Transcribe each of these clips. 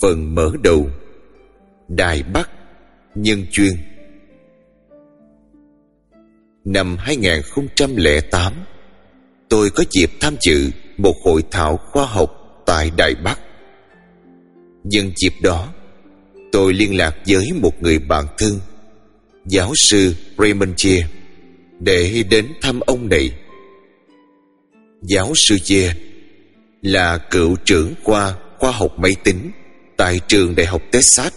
Phần mở đầu. Đài Bắc Nhân chuyên. Năm 2008 Tôi có dịp tham dự một hội thảo khoa học tại Đài Bắc. Nhân dịp đó, Tôi liên lạc với một người bạn thân, Giáo sư Raymond Chia, Để đến thăm ông này. Giáo sư Chia Là cựu trưởng khoa khoa học máy tính Tại trường Đại học Texas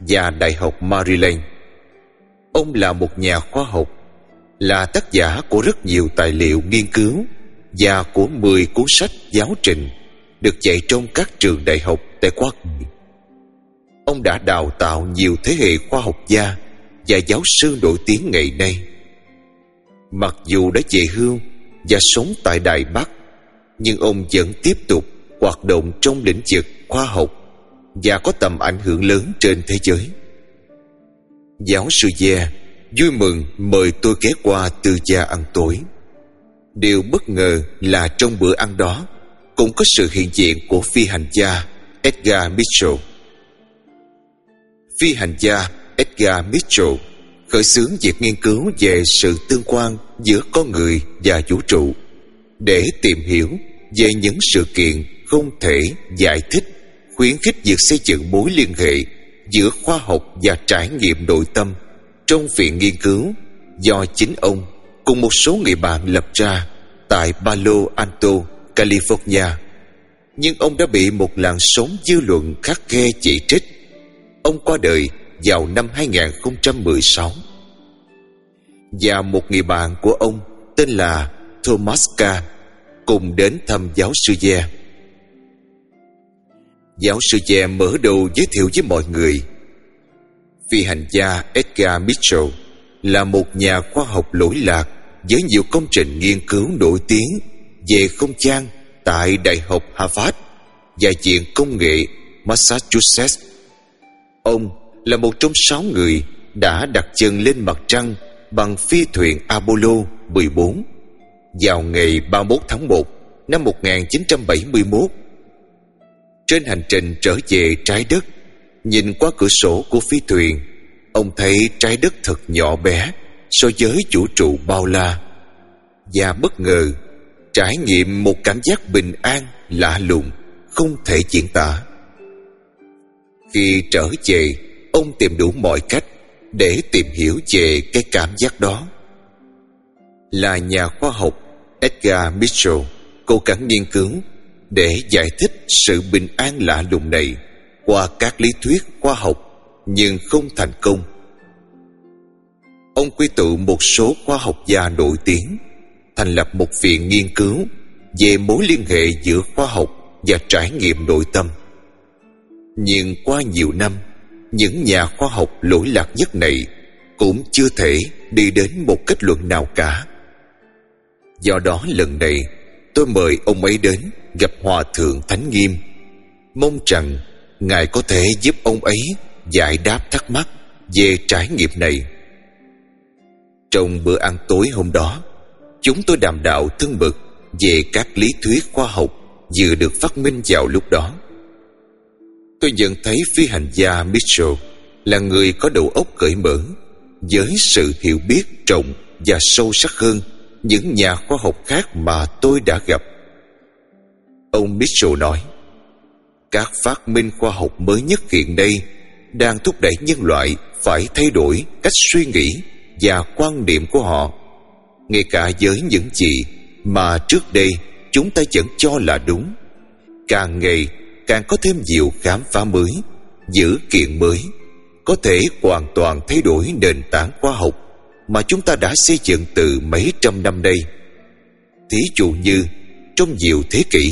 Và Đại học Maryland. Ông là một nhà khoa học, Là tác giả của rất nhiều tài liệu nghiên cứu Và của 10 cuốn sách giáo trình Được dạy trong các trường đại học tại Hoa Kỳ. Ông đã đào tạo nhiều thế hệ khoa học gia Và giáo sư nổi tiếng ngày nay. Mặc dù đã về hưu Và sống tại Đài Bắc, Nhưng ông vẫn tiếp tục hoạt động trong lĩnh vực khoa học và có tầm ảnh hưởng lớn trên thế giới. Giáo sư Gia vui mừng mời tôi ghé qua từ gia ăn tối. Điều bất ngờ là trong bữa ăn đó Cũng có sự hiện diện của phi hành gia Edgar Mitchell. Phi hành gia Edgar Mitchell, khởi xướng việc nghiên cứu về sự tương quan giữa con người và vũ trụ để tìm hiểu về những sự kiện không thể giải thích khuyến khích việc xây dựng mối liên hệ giữa khoa học và trải nghiệm nội tâm trong viện nghiên cứu do chính ông cùng một số người bạn lập ra tại Palo Alto, California. Nhưng ông đã bị một làn sóng dư luận khắc khe chỉ trích Ông qua đời vào năm 2016 Và một người bạn của ông tên là Thomas Kahn cùng đến thăm giáo sư Ye. Giáo sư Che mở đầu giới thiệu với mọi người Phi hành gia Edgar Mitchell là một nhà khoa học lỗi lạc với nhiều công trình nghiên cứu nổi tiếng về không gian tại Đại học Harvard và Viện Công nghệ Massachusetts Ông là một trong sáu người đã đặt chân lên mặt trăng bằng phi thuyền Apollo 14 vào ngày 31 tháng 1 năm 1971. Trên hành trình trở về trái đất, nhìn qua cửa sổ của phi thuyền, ông thấy trái đất thật nhỏ bé so với vũ trụ bao la. Và bất ngờ, trải nghiệm một cảm giác bình an lạ lùng, không thể diễn tả. Khi trở về Ông tìm đủ mọi cách Để tìm hiểu về cái cảm giác đó Là nhà khoa học Edgar Mitchell Cố gắng nghiên cứu để giải thích sự bình an lạ lùng này, Qua các lý thuyết khoa học, Nhưng không thành công. Ông quy tụ một số khoa học gia nổi tiếng, Thành lập một viện nghiên cứu Về mối liên hệ giữa khoa học Và trải nghiệm nội tâm. Nhưng qua nhiều năm, Những nhà khoa học lỗi lạc nhất này Cũng chưa thể đi đến một kết luận nào cả. Do đó lần này, Tôi mời ông ấy đến Gặp Hòa Thượng Thánh Nghiêm. Mong rằng Ngài có thể giúp ông ấy Giải đáp thắc mắc Về trải nghiệm này. Trong bữa ăn tối hôm đó, Chúng tôi đàm đạo thân mực Về các lý thuyết khoa học Vừa được phát minh vào lúc đó. Tôi nhận thấy phi hành gia Mitchell là người có đầu óc cởi mở với sự hiểu biết rộng và sâu sắc hơn những nhà khoa học khác mà tôi đã gặp. Ông Mitchell nói, các phát minh khoa học mới nhất hiện nay đang thúc đẩy nhân loại phải thay đổi cách suy nghĩ và quan niệm của họ, ngay cả với những gì mà trước đây chúng ta vẫn cho là đúng. Càng ngày càng có thêm nhiều khám phá mới dữ kiện mới có thể hoàn toàn thay đổi nền tảng khoa học mà chúng ta đã xây dựng từ mấy trăm năm nay thí dụ như trong nhiều thế kỷ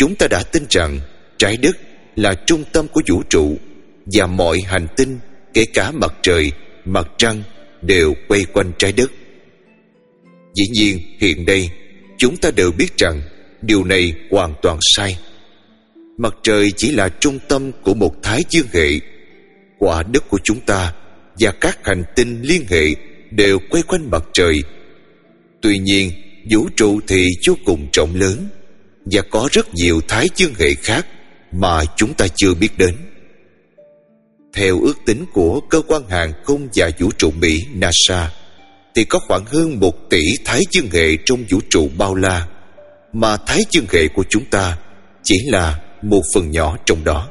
chúng ta đã tin rằng trái đất là trung tâm của vũ trụ và mọi hành tinh, kể cả mặt trời, mặt trăng, đều quay quanh trái đất. Dĩ nhiên, hiện nay, chúng ta đều biết rằng điều này hoàn toàn sai. Mặt trời chỉ là trung tâm của một thái dương hệ. Quả đất của chúng ta Và các hành tinh liên hệ Đều quay quanh mặt trời. Tuy nhiên, Vũ trụ thì vô cùng rộng lớn. Và có rất nhiều thái dương hệ khác Mà chúng ta chưa biết đến Theo ước tính của cơ quan hàng không và vũ trụ Mỹ NASA thì có khoảng hơn một tỷ thái dương hệ trong vũ trụ bao la mà thái dương hệ của chúng ta chỉ là một phần nhỏ trong đó.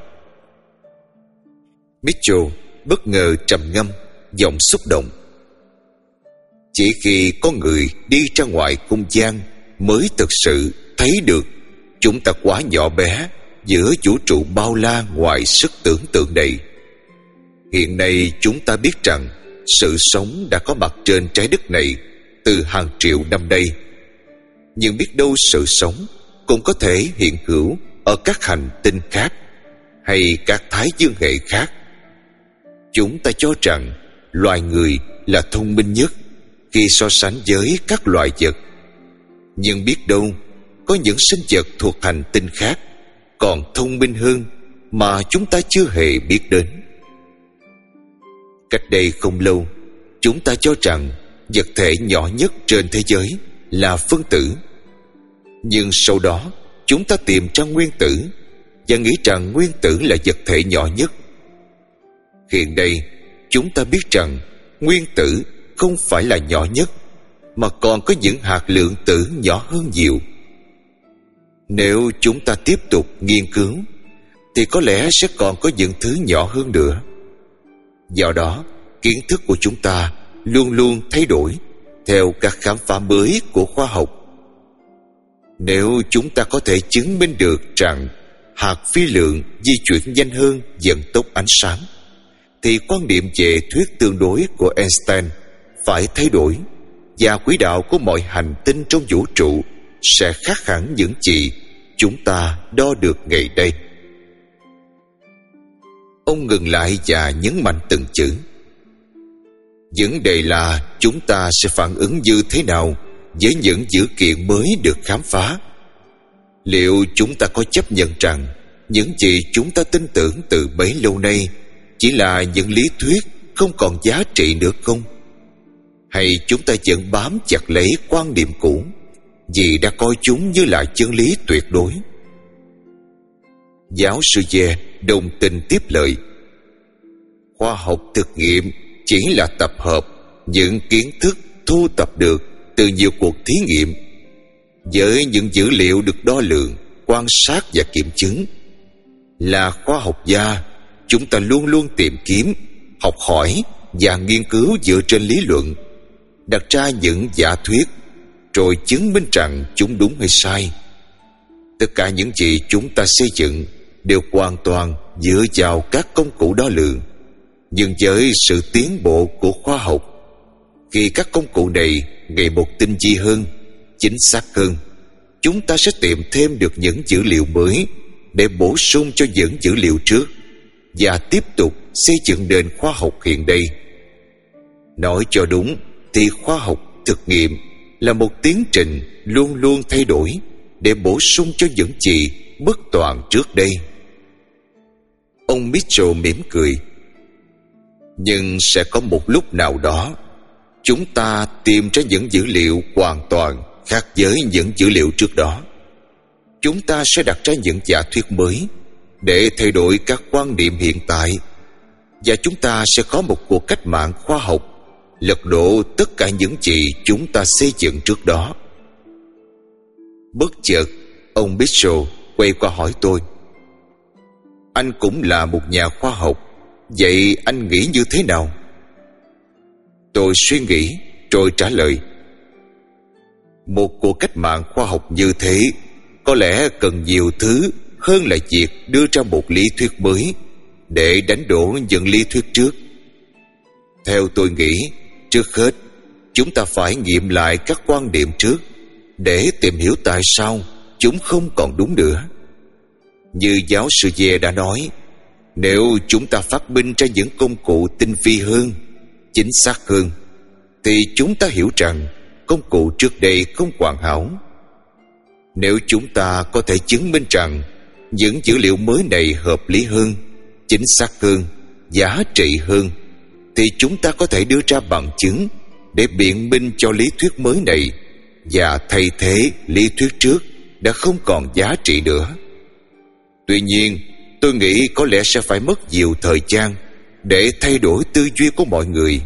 Mitchell bất ngờ trầm ngâm, giọng xúc động. Chỉ khi có người đi ra ngoài không gian mới thực sự thấy được chúng ta quá nhỏ bé, giữa vũ trụ bao la ngoài sức tưởng tượng này. Hiện nay chúng ta biết rằng sự sống đã có mặt trên trái đất này từ hàng triệu năm đây. Nhưng biết đâu sự sống cũng có thể hiện hữu ở các hành tinh khác hay các thái dương hệ khác. Chúng ta cho rằng loài người là thông minh nhất khi so sánh với các loài vật. Nhưng biết đâu có những sinh vật thuộc hành tinh khác còn thông minh hơn mà chúng ta chưa hề biết đến. Cách đây không lâu, chúng ta cho rằng vật thể nhỏ nhất trên thế giới là phân tử. Nhưng sau đó, chúng ta tìm ra nguyên tử và nghĩ rằng nguyên tử là vật thể nhỏ nhất. Hiện đây, chúng ta biết rằng nguyên tử không phải là nhỏ nhất, mà còn có những hạt lượng tử nhỏ hơn nhiều. Nếu chúng ta tiếp tục nghiên cứu, thì có lẽ sẽ còn có những thứ nhỏ hơn nữa. Do đó, kiến thức của chúng ta luôn luôn thay đổi theo các khám phá mới của khoa học. Nếu chúng ta có thể chứng minh được rằng hạt phi lượng di chuyển nhanh hơn vận tốc ánh sáng, thì quan điểm về thuyết tương đối của Einstein phải thay đổi và quỹ đạo của mọi hành tinh trong vũ trụ sẽ khác hẳn những gì chúng ta đo được ngày đây. Ông ngừng lại và nhấn mạnh từng chữ. Vấn đề là chúng ta sẽ phản ứng như thế nào với những dữ kiện mới được khám phá. Liệu chúng ta có chấp nhận rằng những gì chúng ta tin tưởng từ bấy lâu nay chỉ là những lý thuyết không còn giá trị nữa không? Hay chúng ta vẫn bám chặt lấy quan điểm cũ vì đã coi chúng như là chân lý tuyệt đối? Giáo sư Ye đồng tình tiếp lời Khoa học thực nghiệm chỉ là tập hợp những kiến thức thu tập được từ nhiều cuộc thí nghiệm với những dữ liệu được đo lường, quan sát và kiểm chứng. Là khoa học gia, chúng ta luôn luôn tìm kiếm, học hỏi và nghiên cứu dựa trên lý luận, đặt ra những giả thuyết, rồi chứng minh rằng chúng đúng hay sai. Tất cả những gì chúng ta xây dựng đều hoàn toàn dựa vào các công cụ đo lường nhưng với sự tiến bộ của khoa học, khi các công cụ này ngày một tinh vi hơn, chính xác hơn, chúng ta sẽ tìm thêm được những dữ liệu mới để bổ sung cho những dữ liệu trước và tiếp tục xây dựng nền khoa học hiện đây nói cho đúng thì khoa học thực nghiệm là một tiến trình luôn luôn thay đổi để bổ sung cho những gì bất toàn trước đây. Ông mitchell mỉm cười. Nhưng sẽ có một lúc nào đó, chúng ta tìm ra những dữ liệu hoàn toàn khác với những dữ liệu trước đó. Chúng ta sẽ đặt ra những giả thuyết mới để thay đổi các quan niệm hiện tại và chúng ta sẽ có một cuộc cách mạng khoa học lật đổ tất cả những gì chúng ta xây dựng trước đó. Bất chợt, ông Mitchell quay qua hỏi tôi. Anh cũng là một nhà khoa học, Vậy anh nghĩ như thế nào? Tôi suy nghĩ, rồi trả lời. Một cuộc cách mạng khoa học như thế Có lẽ cần nhiều thứ hơn là việc đưa ra một lý thuyết mới Để đánh đổ những lý thuyết trước. Theo tôi nghĩ Trước hết, Chúng ta phải nghiệm lại các quan điểm trước Để tìm hiểu tại sao Chúng không còn đúng nữa. Như giáo sư Dê đã nói, nếu chúng ta phát minh ra những công cụ tinh vi hơn, Chính xác hơn, Thì chúng ta hiểu rằng Công cụ trước đây không hoàn hảo. Nếu chúng ta có thể chứng minh rằng Những dữ liệu mới này hợp lý hơn, Chính xác hơn, Giá trị hơn thì chúng ta có thể đưa ra bằng chứng Để biện minh cho lý thuyết mới này. Và thay thế lý thuyết trước Đã không còn giá trị nữa. Tuy nhiên, Tôi nghĩ có lẽ sẽ phải mất nhiều thời gian để thay đổi tư duy của mọi người.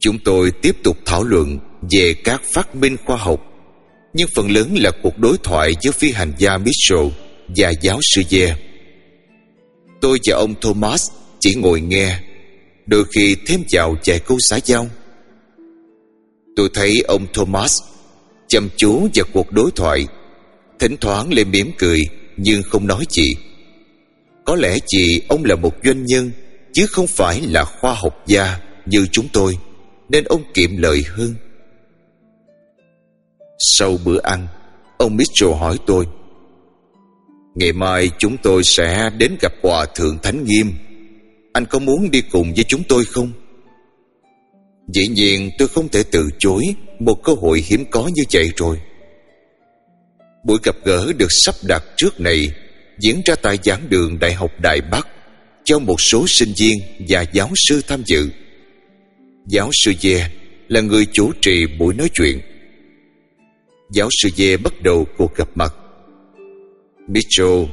Chúng tôi tiếp tục thảo luận về các phát minh khoa học, nhưng phần lớn là cuộc đối thoại giữa phi hành gia Mitchell và giáo sư Ye. Tôi và ông Thomas chỉ ngồi nghe, đôi khi thêm vào vài câu xã giao. Tôi thấy ông Thomas chăm chú vào cuộc đối thoại, thỉnh thoảng lên mỉm cười nhưng không nói gì. Có lẽ vì ông là một doanh nhân chứ không phải là khoa học gia như chúng tôi, nên ông kiệm lời hơn. Sau bữa ăn Ông Mitchell hỏi tôi Ngày mai chúng tôi sẽ đến gặp Hòa Thượng Thánh Nghiêm anh có muốn đi cùng với chúng tôi không? Dĩ nhiên tôi không thể từ chối Một cơ hội hiếm có như vậy rồi. Buổi gặp gỡ được sắp đặt trước này Diễn ra tại giảng đường Đại học Đại Bắc Cho một số sinh viên và giáo sư tham dự. Giáo sư Dê là người chủ trì buổi nói chuyện. Giáo sư Dê bắt đầu cuộc gặp mặt. Mitchell,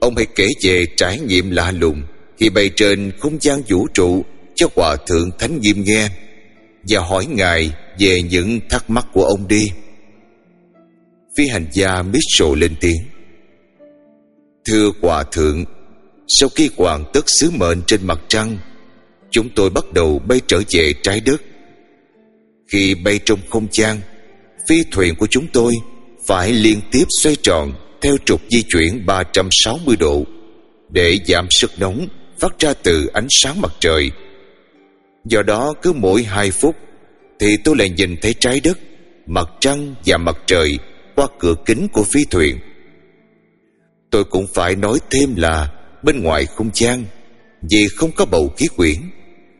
Ông hãy kể về trải nghiệm lạ lùng. Khi bay trên không gian vũ trụ, Cho Hòa Thượng Thánh Nghiêm nghe Và hỏi Ngài về những thắc mắc của ông đi. Phi hành gia Mitchell lên tiếng. Thưa Hòa Thượng, Sau khi hoàn tất sứ mệnh trên mặt trăng, Chúng tôi bắt đầu bay trở về trái đất. Khi bay trong không gian, phi thuyền của chúng tôi phải liên tiếp xoay tròn theo trục di chuyển 360 độ để giảm sức nóng phát ra từ ánh sáng mặt trời. Do đó cứ mỗi 2 phút thì tôi lại nhìn thấy trái đất, mặt trăng và mặt trời qua cửa kính của phi thuyền. Tôi cũng phải nói thêm là bên ngoài không gian vì không có bầu khí quyển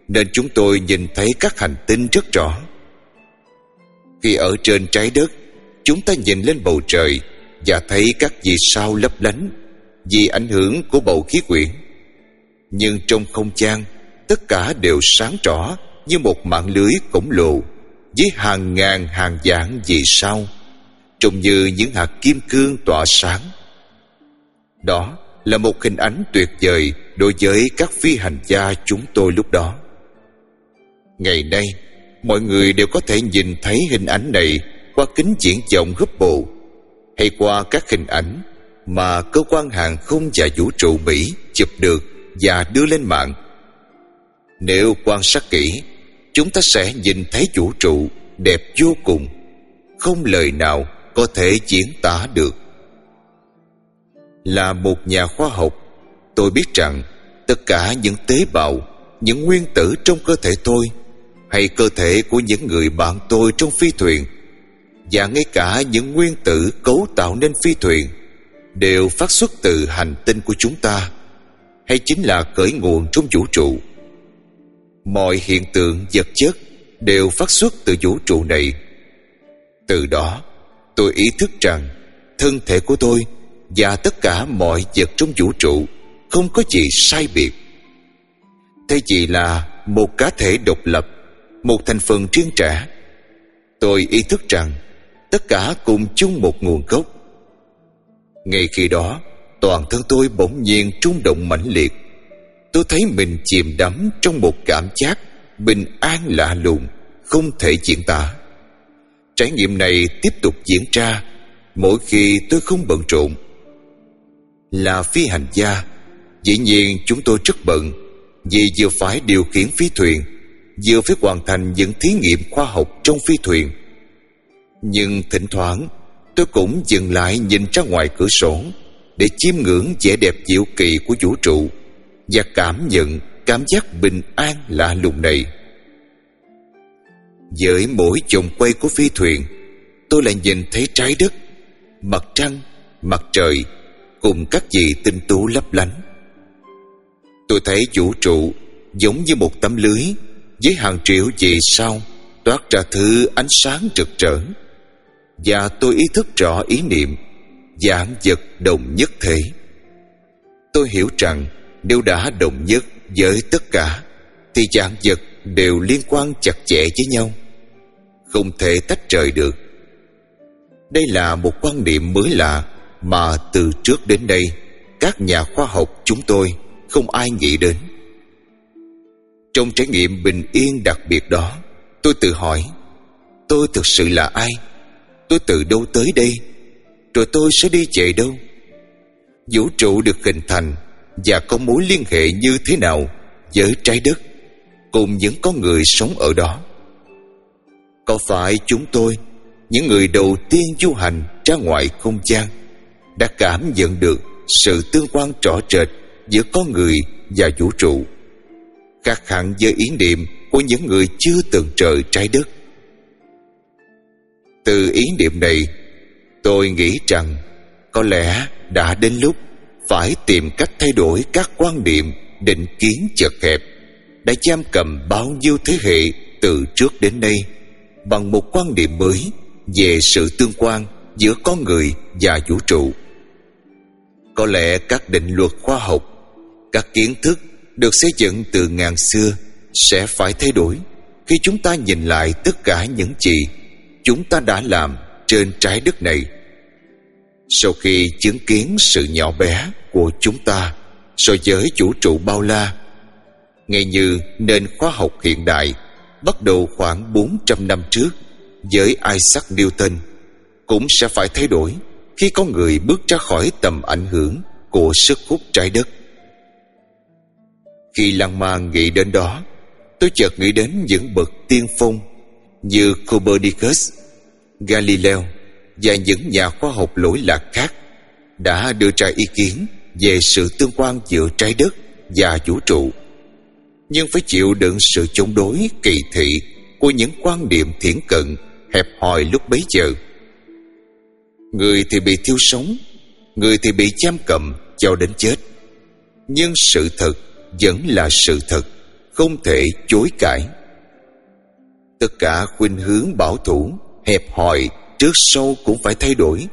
nên chúng tôi nhìn thấy các hành tinh rất rõ. Khi ở trên trái đất Chúng ta nhìn lên bầu trời Và thấy các vì sao lấp lánh Vì ảnh hưởng của bầu khí quyển nhưng trong không gian, Tất cả đều sáng rõ Như một mạng lưới khổng lồ Với hàng ngàn hàng vạn vì sao Trông như những hạt kim cương tỏa sáng. Đó là một hình ảnh tuyệt vời Đối với các phi hành gia chúng tôi lúc đó. Ngày nay, mọi người đều có thể nhìn thấy hình ảnh này qua kính diễn vọng Hubble hay qua các hình ảnh mà cơ quan hàng không và vũ trụ Mỹ chụp được và đưa lên mạng. Nếu quan sát kỹ, chúng ta sẽ nhìn thấy vũ trụ đẹp vô cùng, không lời nào có thể diễn tả được. Là một nhà khoa học, tôi biết rằng tất cả những tế bào, những nguyên tử trong cơ thể tôi hay cơ thể của những người bạn tôi trong phi thuyền và ngay cả những nguyên tử cấu tạo nên phi thuyền đều phát xuất từ hành tinh của chúng ta hay chính là cởi nguồn trong vũ trụ. Mọi hiện tượng, vật chất đều phát xuất từ vũ trụ này. Từ đó, tôi ý thức rằng thân thể của tôi và tất cả mọi vật trong vũ trụ không có gì sai biệt. Thế chỉ là một cá thể độc lập, một thành phần riêng trẻ. Tôi ý thức rằng tất cả cùng chung một nguồn gốc. Ngay khi đó toàn thân tôi bỗng nhiên trung động mãnh liệt. Tôi thấy mình chìm đắm trong một cảm giác bình an lạ lùng, không thể diễn tả. Trải nghiệm này tiếp tục diễn ra mỗi khi tôi không bận rộn. Là phi hành gia, dĩ nhiên chúng tôi rất bận, vì vừa phải điều khiển phi thuyền, vừa phải hoàn thành những thí nghiệm khoa học trong phi thuyền. Nhưng thỉnh thoảng, tôi cũng dừng lại nhìn ra ngoài cửa sổ để chiêm ngưỡng vẻ đẹp diệu kỳ của vũ trụ và cảm nhận cảm giác bình an lạ lùng này. Với mỗi vòng quay của phi thuyền, tôi lại nhìn thấy trái đất, mặt trăng, mặt trời cùng các gì tinh tú lấp lánh. Tôi thấy vũ trụ giống như một tấm lưới với hàng triệu vì sao toát ra thứ ánh sáng rực rỡ và tôi ý thức rõ ý niệm dạng vật đồng nhất thể. Tôi hiểu rằng nếu đã đồng nhất với tất cả, thì dạng vật đều liên quan chặt chẽ với nhau, không thể tách rời được. Đây là một quan niệm mới lạ mà từ trước đến đây các nhà khoa học chúng tôi không ai nghĩ đến. Trong trải nghiệm bình yên đặc biệt đó, tôi tự hỏi, tôi thực sự là ai? Tôi từ đâu tới đây? Rồi tôi sẽ đi chạy đâu? Vũ trụ được hình thành và có mối liên hệ như thế nào với trái đất cùng những con người sống ở đó? Có phải chúng tôi, những người đầu tiên du hành ra ngoài không gian, đã cảm nhận được sự tương quan rõ rệt giữa con người và vũ trụ? Khác hẳn với ý niệm của những người chưa từng trời trái đất. Từ ý niệm này tôi nghĩ rằng có lẽ đã đến lúc phải tìm cách thay đổi các quan niệm định kiến chật hẹp đã giam cầm bao nhiêu thế hệ từ trước đến nay bằng một quan niệm mới về sự tương quan giữa con người và vũ trụ. Có lẽ các định luật khoa học, các kiến thức được xây dựng từ ngàn xưa sẽ phải thay đổi khi chúng ta nhìn lại tất cả những gì chúng ta đã làm trên trái đất này sau khi chứng kiến sự nhỏ bé của chúng ta so với vũ trụ bao la ngay như nền khoa học hiện đại bắt đầu khoảng 400 năm trước với Isaac Newton cũng sẽ phải thay đổi khi có người bước ra khỏi tầm ảnh hưởng của sức hút trái đất. Khi lăng man nghĩ đến đó, tôi chợt nghĩ đến những bậc tiên phong như Copernicus, Galileo và những nhà khoa học lỗi lạc khác đã đưa ra ý kiến về sự tương quan giữa trái đất và vũ trụ, nhưng phải chịu đựng sự chống đối kỳ thị của những quan điểm thiển cận hẹp hòi lúc bấy giờ. Người thì bị thiêu sống, người thì bị giam cầm cho đến chết, nhưng sự thật vẫn là sự thật, không thể chối cãi. Tất cả khuynh hướng bảo thủ hẹp hòi, trước sau cũng phải thay đổi.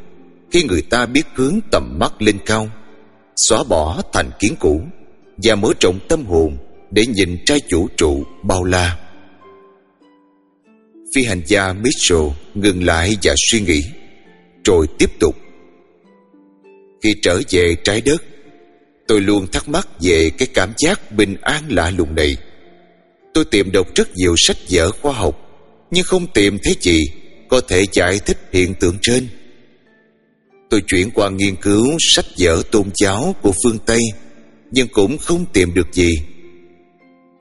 Khi người ta biết hướng tầm mắt lên cao, xóa bỏ thành kiến cũ và mở rộng tâm hồn để nhìn trai chủ trụ bao la. Phi hành gia Mitchell ngừng lại và suy nghĩ, rồi tiếp tục. Khi trở về trái đất, tôi luôn thắc mắc về cái cảm giác bình an lạ lùng này. Tôi tìm đọc rất nhiều sách vở khoa học, nhưng không tìm thấy gì có thể giải thích hiện tượng trên. Tôi chuyển qua nghiên cứu sách vở tôn giáo của phương tây, nhưng cũng không tìm được gì.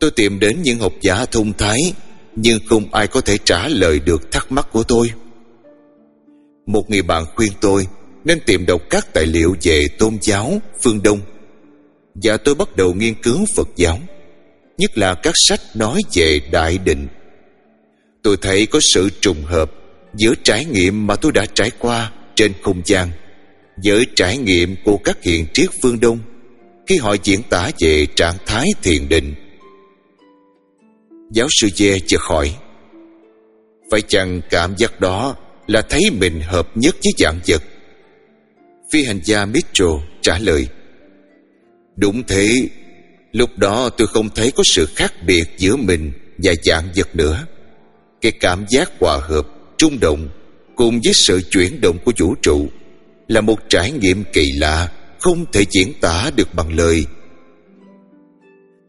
Tôi tìm đến những học giả thông thái, nhưng không ai có thể trả lời được thắc mắc của tôi. Một người bạn khuyên tôi nên tìm đọc các tài liệu về tôn giáo phương đông. Và tôi bắt đầu nghiên cứu phật giáo, nhất là các sách nói về đại định. Tôi thấy có sự trùng hợp giữa trải nghiệm mà tôi đã trải qua trên không gian, với trải nghiệm của các hiện triết phương đông, khi họ diễn tả về trạng thái thiền định. Giáo sư dê chợt hỏi, phải chăng cảm giác đó là thấy mình hợp nhất với dạng vật? Phi hành gia mitchell trả lời, đúng thế, lúc đó tôi không thấy có sự khác biệt giữa mình và dạng vật nữa. Cái cảm giác hòa hợp trung động cùng với sự chuyển động của vũ trụ là một trải nghiệm kỳ lạ, không thể diễn tả được bằng lời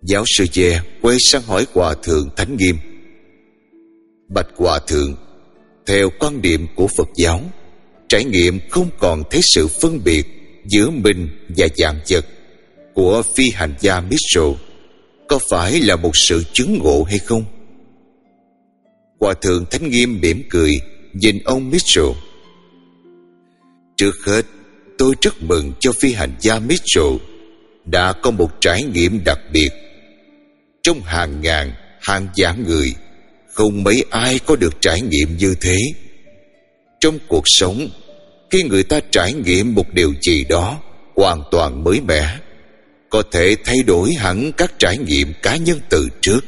giáo sư dè quay sang hỏi hòa thượng thánh nghiêm, bạch hòa thượng, theo quan điểm của phật giáo, trải nghiệm không còn thấy sự phân biệt giữa mình và dạng vật của phi hành gia Mitchell có phải là một sự chứng ngộ hay không? Hòa thượng Thánh Nghiêm mỉm cười nhìn ông Mitchell. Trước hết, tôi rất mừng cho phi hành gia Mitchell đã có một trải nghiệm đặc biệt. Trong hàng ngàn, hàng vạn người, không mấy ai có được trải nghiệm như thế. Trong cuộc sống, khi người ta trải nghiệm một điều gì đó hoàn toàn mới mẻ, có thể thay đổi hẳn các trải nghiệm cá nhân từ trước.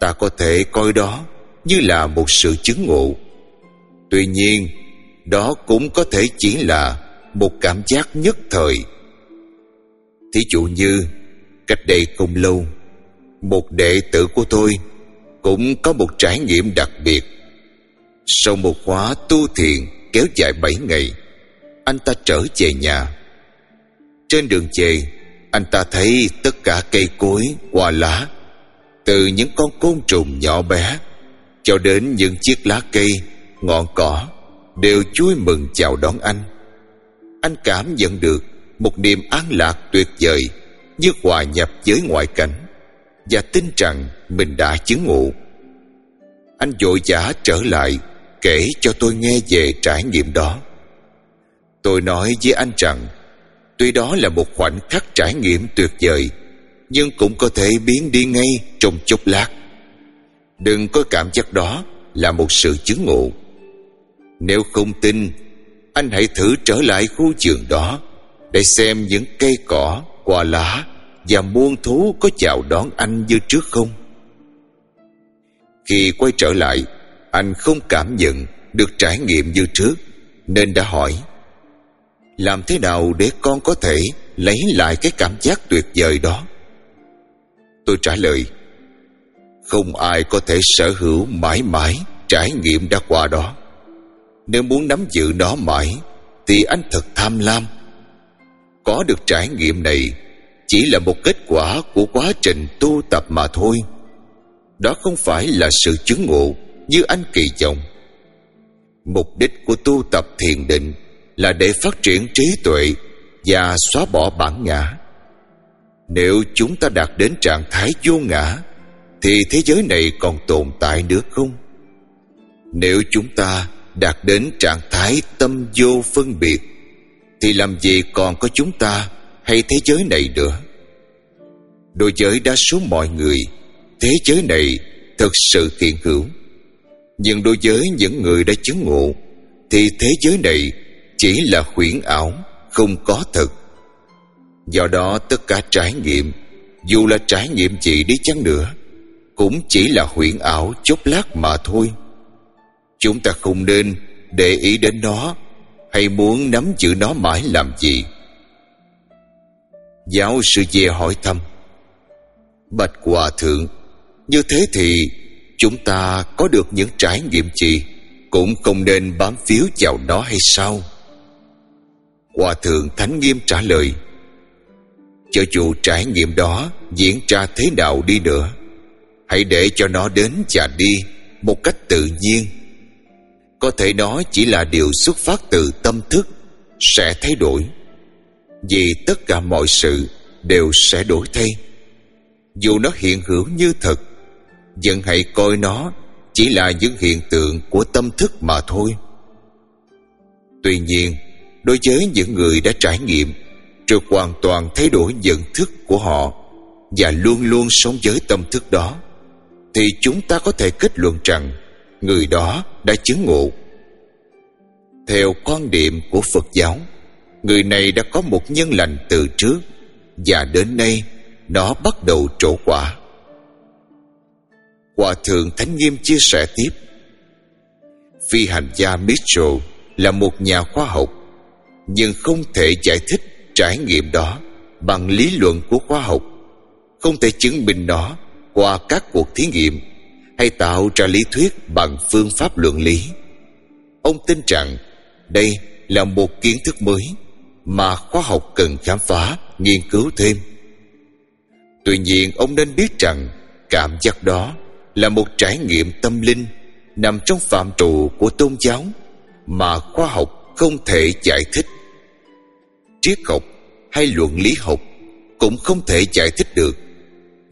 Ta có thể coi đó như là một sự chứng ngộ. Tuy nhiên, đó cũng có thể chỉ là một cảm giác nhất thời. Thí dụ như, cách đây không lâu, một đệ tử của tôi cũng có một trải nghiệm đặc biệt. Sau một khóa tu thiền kéo dài bảy ngày, anh ta trở về nhà. Trên đường về, Anh ta thấy tất cả cây cối, hoa lá Từ những con côn trùng nhỏ bé cho đến những chiếc lá cây, ngọn cỏ Đều chui mừng chào đón anh. Anh cảm nhận được Một niềm an lạc tuyệt vời Như hòa nhập với ngoại cảnh Và tin rằng mình đã chứng ngộ. Anh vội vã trở lại Kể cho tôi nghe về trải nghiệm đó. Tôi nói với anh rằng Tuy đó là một khoảnh khắc trải nghiệm tuyệt vời Nhưng cũng có thể biến đi ngay trong chốc lát. Đừng có cảm giác đó là một sự chứng ngộ. Nếu không tin Anh hãy thử trở lại khu vườn đó Để xem những cây cỏ, quả lá Và muôn thú có chào đón anh như trước không. Khi quay trở lại Anh không cảm nhận được trải nghiệm như trước Nên đã hỏi làm thế nào để con có thể lấy lại cái cảm giác tuyệt vời đó? Tôi trả lời không ai có thể sở hữu mãi mãi trải nghiệm đã qua đó. Nếu muốn nắm giữ nó mãi thì anh thật tham lam. Có được trải nghiệm này chỉ là một kết quả của quá trình tu tập mà thôi. Đó không phải là sự chứng ngộ như anh kỳ vọng. Mục đích của tu tập thiền định là để phát triển trí tuệ và xóa bỏ bản ngã. Nếu chúng ta đạt đến trạng thái vô ngã, thì thế giới này còn tồn tại nữa không? Nếu chúng ta đạt đến trạng thái tâm vô phân biệt, thì làm gì còn có chúng ta hay thế giới này nữa? Đối với đa số mọi người, thế giới này thực sự hiện hữu. Nhưng đối với những người đã chứng ngộ, thì thế giới này chỉ là huyễn ảo không có thật do đó tất cả trải nghiệm dù là trải nghiệm gì đi chăng nữa cũng chỉ là huyễn ảo chốc lát mà thôi. Chúng ta không nên để ý đến nó, hay muốn nắm giữ nó mãi làm gì? Giáo sư Dê hỏi thăm. Bạch hòa thượng, như thế thì chúng ta có được những trải nghiệm gì? Cũng không nên bám phiếu vào nó hay sao? Hòa thượng Thánh Nghiêm trả lời. Cho dù trải nghiệm đó diễn ra thế nào đi nữa Hãy để cho nó đến và đi Một cách tự nhiên. Có thể nó chỉ là điều xuất phát từ tâm thức Sẽ thay đổi, Vì tất cả mọi sự Đều sẽ đổi thay. Dù nó hiện hữu như thật Vẫn hãy coi nó Chỉ là những hiện tượng của tâm thức mà thôi. Tuy nhiên, đối với những người đã trải nghiệm rồi hoàn toàn thay đổi nhận thức của họ và luôn luôn sống với tâm thức đó thì chúng ta có thể kết luận rằng người đó đã chứng ngộ. Theo quan điểm của phật giáo, người này đã có một nhân lành từ trước và đến nay nó bắt đầu trổ quả. Hòa thượng thánh nghiêm chia sẻ tiếp, phi hành gia mitchell là một nhà khoa học, nhưng không thể giải thích trải nghiệm đó bằng lý luận của khoa học, không thể chứng minh nó qua các cuộc thí nghiệm, hay tạo ra lý thuyết bằng phương pháp luận lý. Ông tin rằng đây là một kiến thức mới mà khoa học cần khám phá, nghiên cứu thêm. Tuy nhiên, ông nên biết rằng cảm giác đó là một trải nghiệm tâm linh nằm trong phạm trù của tôn giáo mà khoa học không thể giải thích. Triết học hay luận lý học cũng không thể giải thích được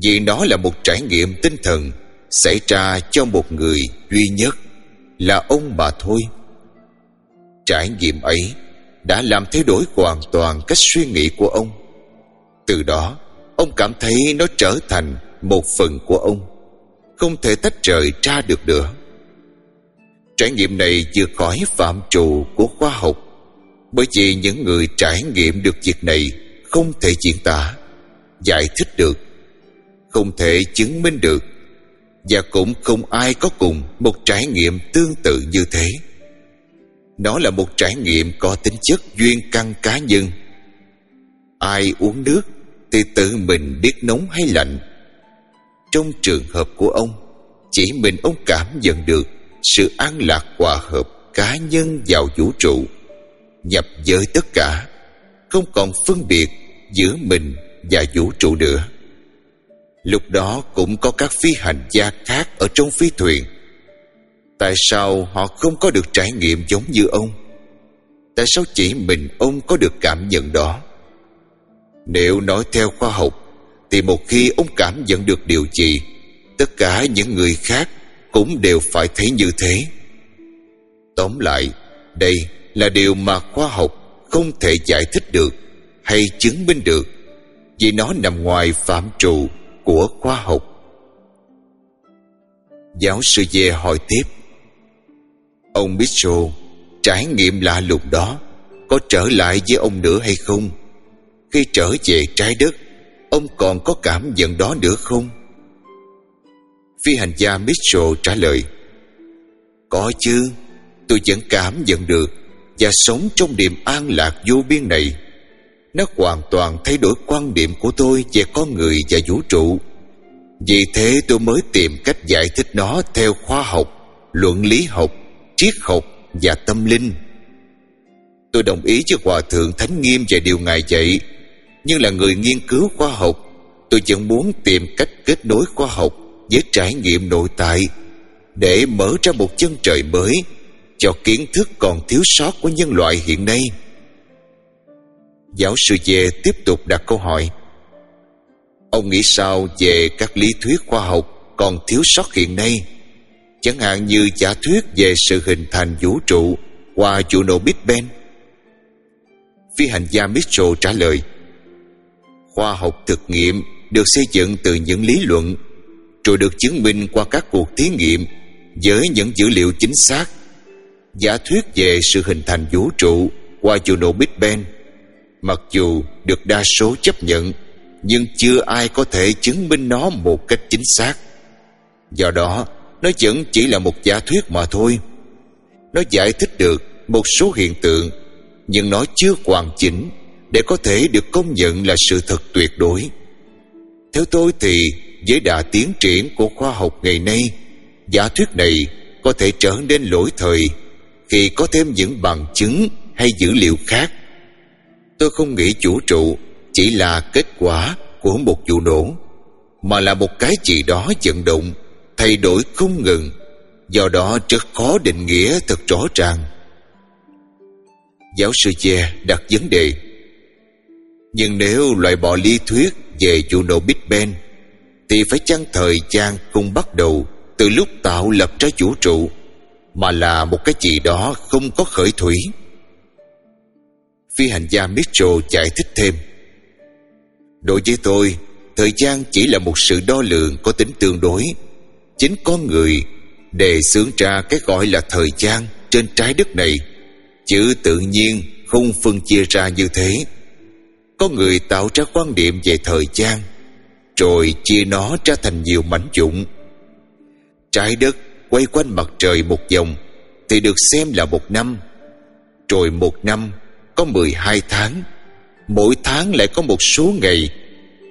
vì nó là một trải nghiệm tinh thần xảy ra cho một người duy nhất là ông bà thôi. Trải nghiệm ấy đã làm thay đổi hoàn toàn cách suy nghĩ của ông. Từ đó, ông cảm thấy nó trở thành một phần của ông, không thể tách rời ra được nữa. Trải nghiệm này vượt khỏi phạm trù của khoa học, bởi vì những người trải nghiệm được việc này không thể diễn tả, giải thích được không thể chứng minh được. Và cũng không ai có cùng một trải nghiệm tương tự như thế. Nó là một trải nghiệm có tính chất duyên căn cá nhân. Ai uống nước thì tự mình biết nóng hay lạnh. Trong trường hợp của ông, chỉ mình ông cảm nhận được sự an lạc hòa hợp cá nhân vào vũ trụ, nhập với tất cả, không còn phân biệt giữa mình và vũ trụ nữa. Lúc đó cũng có các phi hành gia khác ở trong phi thuyền. Tại sao họ không có được trải nghiệm giống như ông? Tại sao chỉ mình ông có được cảm nhận đó? Nếu nói theo khoa học, Thì một khi ông cảm nhận được điều gì, Tất cả những người khác Cũng đều phải thấy như thế. Tóm lại, Đây là điều mà khoa học Không thể giải thích được Hay chứng minh được, Vì nó nằm ngoài phạm trụ của khoa học. Giáo sư Dê hỏi tiếp, Ông Mitchell Trải nghiệm lạ lùng đó Có trở lại với ông nữa hay không? Khi trở về trái đất, Ông còn có cảm nhận đó nữa không? Phi hành gia Mitchell trả lời, Có chứ, Tôi vẫn cảm nhận được Và sống trong niềm an lạc vô biên này. Nó hoàn toàn thay đổi quan điểm của tôi Về con người và vũ trụ. Vì thế tôi mới tìm cách giải thích nó Theo khoa học, luận lý học, triết học và tâm linh. Tôi đồng ý với Hòa Thượng Thánh Nghiêm về điều Ngài dạy. Nhưng là người nghiên cứu khoa học Tôi vẫn muốn tìm cách kết nối khoa học với trải nghiệm nội tại để mở ra một chân trời mới cho kiến thức còn thiếu sót của nhân loại hiện nay. Giáo sư về tiếp tục đặt câu hỏi. Ông nghĩ sao về các lý thuyết khoa học còn thiếu sót hiện nay? Chẳng hạn như giả thuyết về sự hình thành vũ trụ qua vụ nổ Big Bang. Phi hành gia Mitchell trả lời, Khoa học thực nghiệm được xây dựng từ những lý luận, rồi được chứng minh qua các cuộc thí nghiệm với những dữ liệu chính xác giả thuyết về sự hình thành vũ trụ qua vụ nổ Big Bang mặc dù được đa số chấp nhận, nhưng chưa ai có thể chứng minh nó một cách chính xác. Do đó, nó vẫn chỉ là một giả thuyết mà thôi. Nó giải thích được một số hiện tượng, nhưng nó chưa hoàn chỉnh để có thể được công nhận là sự thật tuyệt đối. Theo tôi thì, với đà tiến triển của khoa học ngày nay, giả thuyết này có thể trở nên lỗi thời khi có thêm những bằng chứng hay dữ liệu khác tôi không nghĩ vũ trụ chỉ là kết quả của một vụ nổ, mà là một cái gì đó vận động, thay đổi không ngừng. Do đó rất khó định nghĩa thật rõ ràng. Giáo sư che đặt vấn đề. Nhưng nếu loại bỏ lý thuyết về vụ nổ Big Bang thì phải chăng thời gian không bắt đầu từ lúc tạo lập ra vũ trụ, mà là một cái gì đó không có khởi thủy? Phi hành gia Mitchell giải thích thêm. Đối với tôi, thời gian chỉ là một sự đo lường có tính tương đối. Chính con người đề xướng ra cái gọi là thời gian trên trái đất này, chứ tự nhiên không phân chia ra như thế. Có người tạo ra quan điểm về thời gian, rồi chia nó ra thành nhiều mảnh dụng trái đất quay quanh mặt trời một vòng thì được xem là một năm, rồi một năm có 12 tháng. Mỗi tháng lại có một số ngày.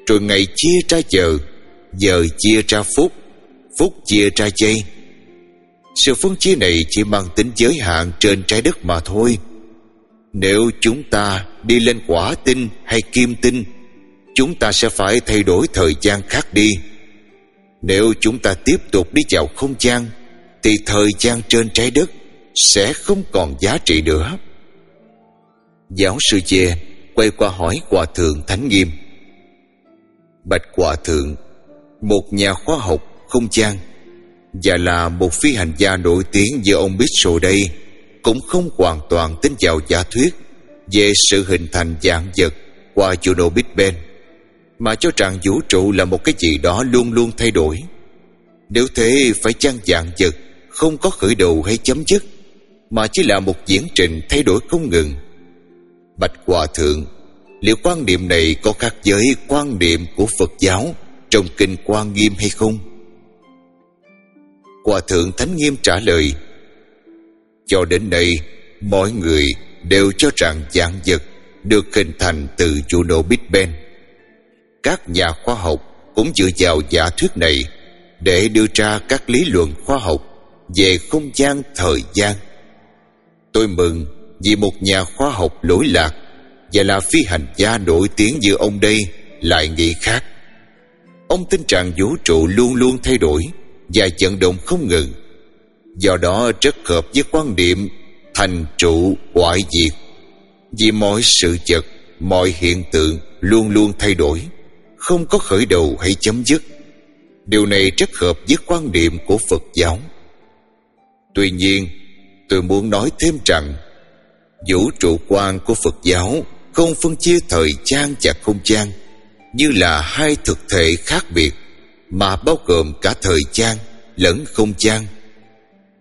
Rồi ngày chia ra giờ. Giờ chia ra phút. Phút chia ra giây. Sự phân chia này chỉ mang tính giới hạn trên trái đất mà thôi. Nếu chúng ta đi lên quả tinh hay kim tinh, chúng ta sẽ phải thay đổi thời gian khác đi. Nếu chúng ta tiếp tục đi vào không gian, thì thời gian trên trái đất sẽ không còn giá trị nữa giáo sư chê quay qua hỏi hòa thượng thánh nghiêm bạch hòa thượng một nhà khoa học không gian và là một phi hành gia nổi tiếng như ông Mitchell đây cũng không hoàn toàn tin vào giả thuyết về sự hình thành dạng vật qua chủ độ Big Bang mà cho rằng vũ trụ là một cái gì đó luôn luôn thay đổi. Nếu thế phải chăng dạng vật không có khởi đầu hay chấm dứt, mà chỉ là một diễn trình thay đổi không ngừng. Bạch Hòa Thượng, liệu quan niệm này có khác với quan niệm của Phật giáo trong kinh Quan Nghiêm hay không? Hòa Thượng Thánh Nghiêm trả lời, cho đến nay, mọi người đều cho rằng dạng vật được hình thành từ chủ nổ Big Bang các nhà khoa học cũng dựa vào giả thuyết này để đưa ra các lý luận khoa học về không gian thời gian. Tôi mừng vì một nhà khoa học lỗi lạc và là phi hành gia nổi tiếng như ông đây lại nghĩ khác. Ông tin rằng vũ trụ luôn luôn thay đổi Và vận động không ngừng. Do đó rất hợp với quan điểm Thành trụ ngoại diệt. Vì mọi sự vật, Mọi hiện tượng luôn luôn thay đổi, Không có khởi đầu hay chấm dứt. Điều này rất hợp với quan điểm của Phật giáo. Tuy nhiên, Tôi muốn nói thêm rằng Vũ trụ quan của Phật giáo Không phân chia thời gian và không gian Như là hai thực thể khác biệt Mà bao gồm cả thời gian lẫn không gian.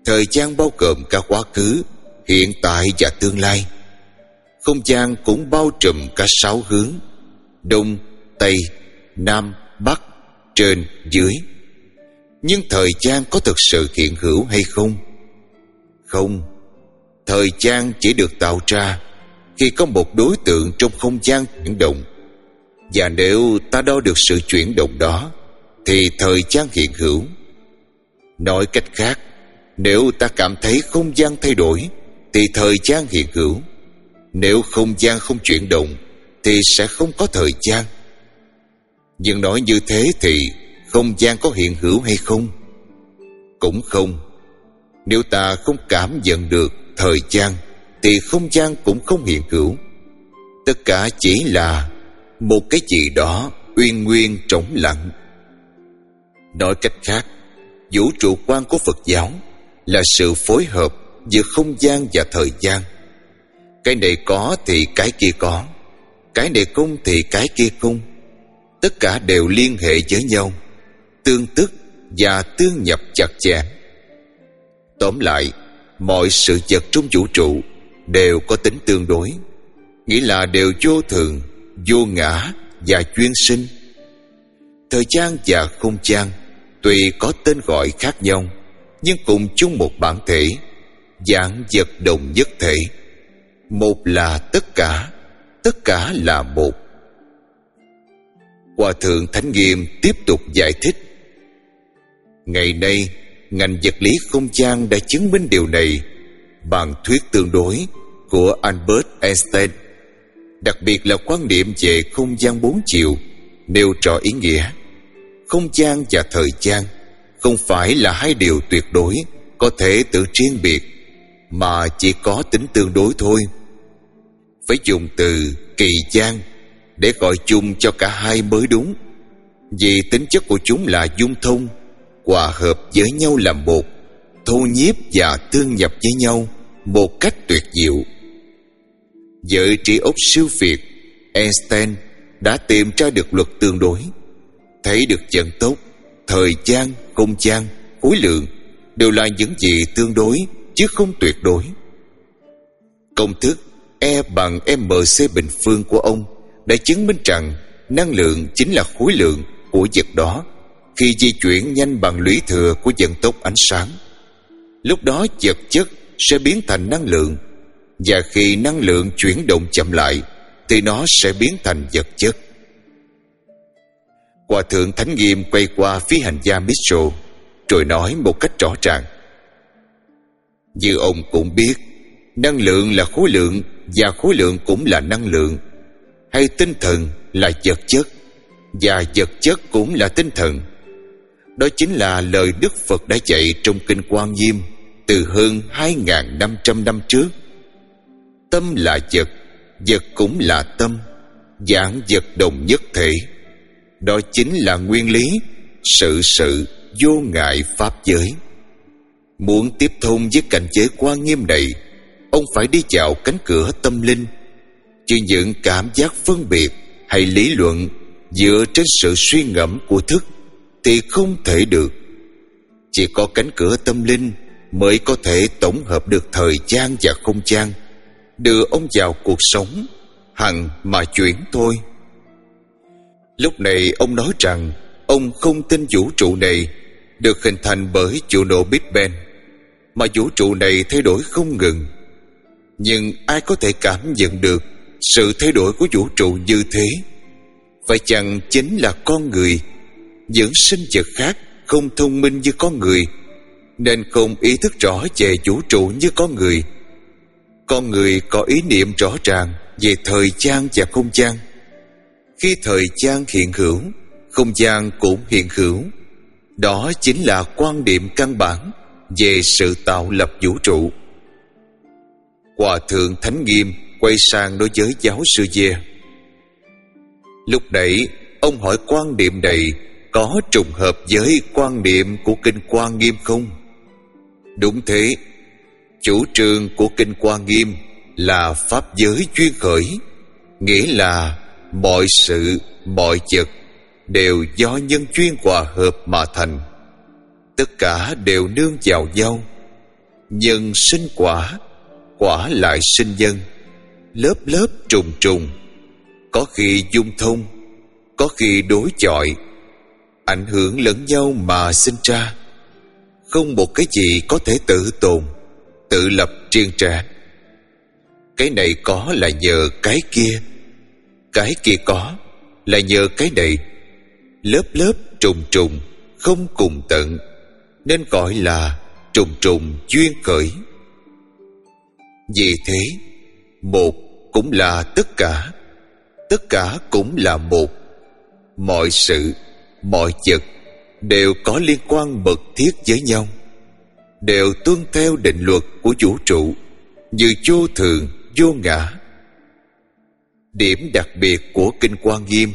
Thời gian bao gồm cả quá khứ Hiện tại và tương lai. Không gian cũng bao trùm cả sáu hướng Đông, Tây, Nam, Bắc, trên, dưới. Nhưng thời gian có thực sự hiện hữu hay không? Không. Thời gian chỉ được tạo ra Khi có một đối tượng trong không gian chuyển động. Và nếu ta đo được sự chuyển động đó, Thì thời gian hiện hữu. Nói cách khác, Nếu ta cảm thấy không gian thay đổi, Thì thời gian hiện hữu. Nếu không gian không chuyển động, Thì sẽ không có thời gian. Nhưng nói như thế thì Không gian có hiện hữu hay không? Cũng không. Nếu ta không cảm nhận được thời gian Thì không gian cũng không hiện hữu. Tất cả chỉ là Một cái gì đó Uyên nguyên trống lặng. Nói cách khác, Vũ trụ quan của Phật giáo Là sự phối hợp Giữa không gian và thời gian. Cái này có thì cái kia có, Cái này không thì cái kia không. Tất cả đều liên hệ với nhau, Tương tức và tương nhập chặt chẽ. Tóm lại mọi sự vật trong vũ trụ đều có tính tương đối. Nghĩa là đều vô thường, vô ngã và chuyên sinh. Thời gian và không gian tuy có tên gọi khác nhau, nhưng cùng chung một bản thể dạng vật đồng nhất thể. Một là tất cả tất cả là một. Hòa thượng thánh nghiêm tiếp tục giải thích. Ngày nay ngành vật lý không gian đã chứng minh điều này bằng thuyết tương đối của Albert Einstein, đặc biệt là quan điểm về không gian bốn chiều nêu rõ ý nghĩa. Không gian và thời gian không phải là hai điều tuyệt đối có thể tự riêng biệt, mà chỉ có tính tương đối thôi. Phải dùng từ kỳ gian để gọi chung cho cả hai mới đúng, vì tính chất của chúng là dung thông hòa hợp với nhau làm một thu nhiếp và tương nhập với nhau một cách tuyệt diệu. Với trí óc siêu việt, einstein đã tìm ra được luật tương đối, thấy được vận tốc, thời gian, không gian, khối lượng đều là những gì tương đối chứ không tuyệt đối. Công thức e bằng mc bình phương của ông đã chứng minh rằng năng lượng chính là khối lượng của vật đó khi di chuyển nhanh bằng lũy thừa của vận tốc ánh sáng. Lúc đó vật chất sẽ biến thành năng lượng, và khi năng lượng chuyển động chậm lại thì nó sẽ biến thành vật chất. Hòa thượng thánh nghiêm quay qua phía hành gia mitchell rồi nói một cách rõ ràng. Như ông cũng biết, năng lượng là khối lượng, và khối lượng cũng là năng lượng. Hay tinh thần là vật chất, và vật chất cũng là tinh thần đó chính là lời Đức Phật đã dạy trong Kinh Quan Nghiêm từ hơn 2.500 năm trước. Tâm là vật, vật cũng là tâm, dạng vật đồng nhất thể. Đó chính là nguyên lý sự sự vô ngại pháp giới. Muốn tiếp thông với cảnh giới quan nghiêm này, ông phải đi vào cánh cửa tâm linh. Chứ những cảm giác phân biệt hay lý luận dựa trên sự suy ngẫm của thức thì không thể được. Chỉ có cánh cửa tâm linh mới có thể tổng hợp được thời gian và không gian, đưa ông vào cuộc sống, hằng mà chuyển thôi. Lúc này ông nói rằng ông không tin vũ trụ này được hình thành bởi chủ nổ Big Bang mà vũ trụ này thay đổi không ngừng. Nhưng ai có thể cảm nhận được sự thay đổi của vũ trụ như thế? Phải chăng chính là con người những sinh vật khác không thông minh như con người, nên không ý thức rõ về vũ trụ như con người. Con người có ý niệm rõ ràng về thời gian và không gian. Khi thời gian hiện hữu, Không gian cũng hiện hữu. Đó chính là quan điểm căn bản Về sự tạo lập vũ trụ. Hòa thượng Thánh Nghiêm Quay sang đối với giáo sư Dê Lúc nãy, Ông hỏi quan điểm này có trùng hợp với quan niệm Của Kinh Quan Nghiêm không? Đúng thế. Chủ trương của Kinh Quan Nghiêm Là Pháp giới chuyên khởi Nghĩa là Mọi sự, mọi vật Đều do nhân chuyên hòa hợp mà thành. Tất cả đều nương vào nhau. Nhân sinh quả Quả lại sinh nhân. Lớp lớp trùng trùng. Có khi dung thông Có khi đối chọi. Ảnh hưởng lẫn nhau mà sinh ra. Không một cái gì có thể tự tồn, Tự lập riêng trả Cái này có là nhờ cái kia Cái kia có là nhờ cái này. Lớp lớp trùng trùng, Không cùng tận, Nên gọi là trùng trùng duyên khởi. Vì thế, Một cũng là tất cả Tất cả cũng là một. Mọi sự Mọi vật Đều có liên quan mật thiết với nhau Đều tuân theo định luật của vũ trụ Như vô thường, vô ngã. Điểm đặc biệt của Kinh Quan Nghiêm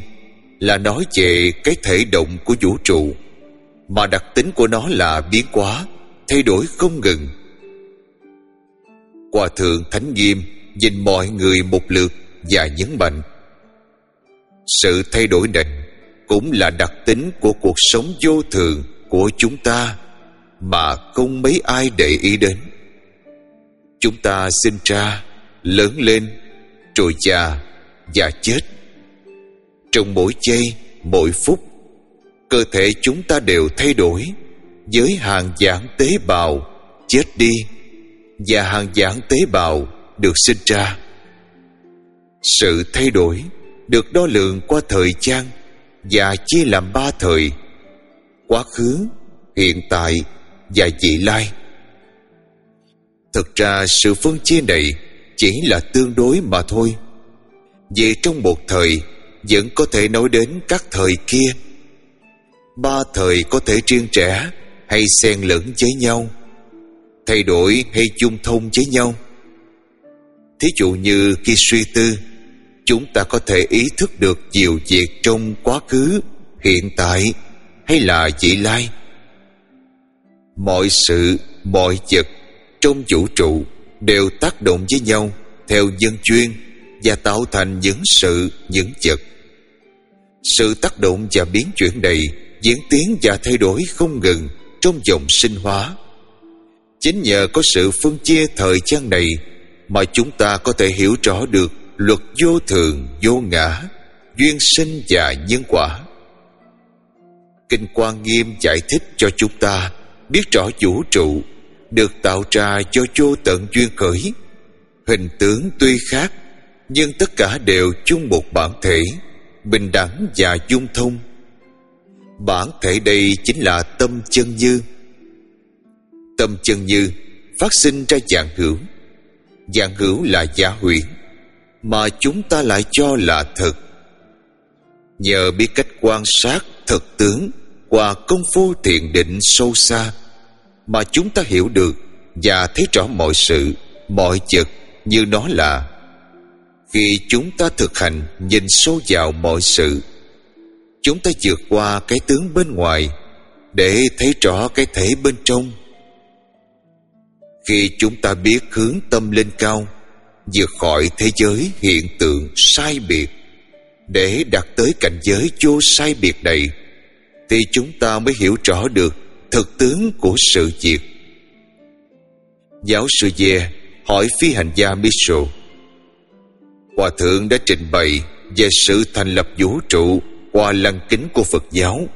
Là nói về cái thể động của vũ trụ Mà đặc tính của nó là biến hóa Thay đổi không ngừng. Hòa thượng Thánh Nghiêm Nhìn mọi người một lượt Và nhấn mạnh Sự thay đổi này cũng là đặc tính của cuộc sống vô thường Của chúng ta. Mà không mấy ai để ý đến. Chúng ta sinh ra, Lớn lên Rồi già Và chết. Trong mỗi giây, Mỗi phút, Cơ thể chúng ta đều thay đổi Với hàng dạng tế bào Chết đi Và hàng dạng tế bào được sinh ra. Sự thay đổi được đo lường qua thời gian và chia làm ba thời. Quá khứ, hiện tại và vị lai. Thực ra, sự phân chia này chỉ là tương đối mà thôi. Vì trong một thời, vẫn có thể nói đến các thời kia. Ba thời có thể riêng trẻ hay xen lẫn với nhau, thay đổi hay chung thông với nhau. Thí dụ như khi suy tư Chúng ta có thể ý thức được nhiều việc trong quá khứ, hiện tại hay là vị lai Mọi sự, mọi vật trong vũ trụ đều tác động với nhau theo nhân chuyên và tạo thành những sự, những vật. Sự tác động và biến chuyển này diễn tiến và thay đổi không ngừng trong dòng sinh hóa. Chính nhờ có sự phân chia thời gian này mà chúng ta có thể hiểu rõ được luật vô thường, vô ngã, duyên sinh và nhân quả. Kinh Quan Nghiêm giải thích cho chúng ta biết rõ vũ trụ được tạo ra cho vô tận duyên khởi. Hình tướng tuy khác, nhưng tất cả đều chung một bản thể, bình đẳng và dung thông. Bản thể đây chính là tâm chân như. Tâm chân như phát sinh ra dạng hữu dạng hữu là giả huyễn mà chúng ta lại cho là thật nhờ biết cách quan sát thực tướng qua công phu thiền định sâu xa mà chúng ta hiểu được và thấy rõ mọi sự, mọi vật như nó là. Khi chúng ta thực hành nhìn sâu vào mọi sự, chúng ta vượt qua cái tướng bên ngoài để thấy rõ cái thể bên trong. Khi chúng ta biết hướng tâm lên cao vượt khỏi thế giới hiện tượng sai biệt. Để đạt tới cảnh giới vô sai biệt này, thì chúng ta mới hiểu rõ được thực tướng của sự việc. Giáo sư Ye hỏi phi hành gia Mitchell Hòa thượng đã trình bày về sự thành lập vũ trụ qua lăng kính của Phật giáo,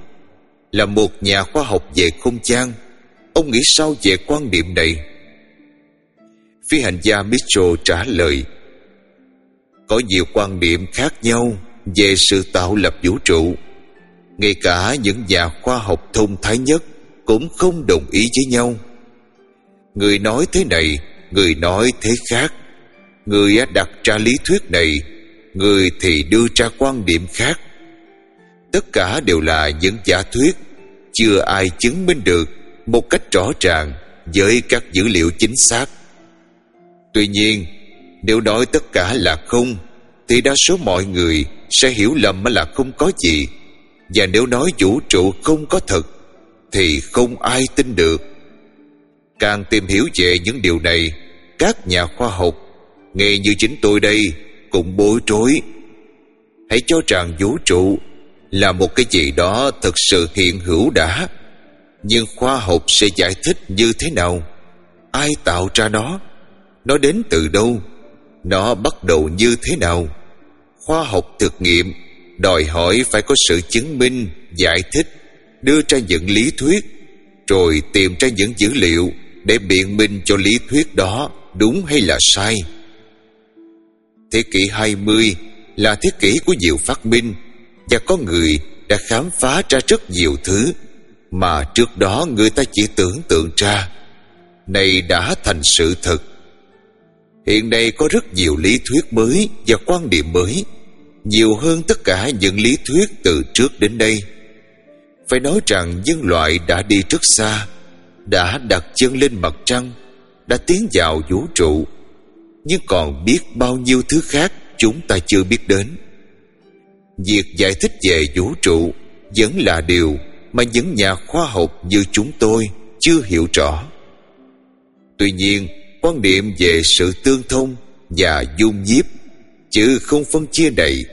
là một nhà khoa học về không gian. Ông nghĩ sao về quan niệm này? Phi hành gia Mitchell trả lời Có nhiều quan điểm khác nhau về sự tạo lập vũ trụ. Ngay cả những nhà khoa học thông thái nhất cũng không đồng ý với nhau. Người nói thế này, người nói thế khác. Người đặt ra lý thuyết này Người thì đưa ra quan điểm khác. Tất cả đều là những giả thuyết Chưa ai chứng minh được Một cách rõ ràng Với các dữ liệu chính xác. Tuy nhiên, Nếu nói tất cả là không, Thì đa số mọi người Sẽ hiểu lầm là không có gì. Và nếu nói vũ trụ không có thật, Thì không ai tin được. Càng tìm hiểu về những điều này, Các nhà khoa học, Nghe như chính tôi đây, Cũng bối rối. Hãy cho rằng vũ trụ Là một cái gì đó thực sự hiện hữu đã. Nhưng khoa học sẽ giải thích như thế nào? Ai tạo ra nó? Nó đến từ đâu? Nó bắt đầu như thế nào? Khoa học thực nghiệm Đòi hỏi phải có sự chứng minh, Giải thích, Đưa ra những lý thuyết, Rồi tìm ra những dữ liệu Để biện minh cho lý thuyết đó Đúng hay là sai. Thế kỷ 20 là thế kỷ của nhiều phát minh Và có người đã khám phá ra rất nhiều thứ Mà trước đó người ta chỉ tưởng tượng ra. Này đã thành sự thật. Hiện nay có rất nhiều lý thuyết mới và quan điểm mới, Nhiều hơn tất cả những lý thuyết từ trước đến đây Phải nói rằng nhân loại đã đi rất xa, Đã đặt chân lên mặt trăng, Đã tiến vào vũ trụ. Nhưng còn biết bao nhiêu thứ khác chúng ta chưa biết đến. Việc giải thích về vũ trụ vẫn là điều mà những nhà khoa học như chúng tôi chưa hiểu rõ. Tuy nhiên quan niệm về sự tương thông và dung nhiếp chứ không phân chia này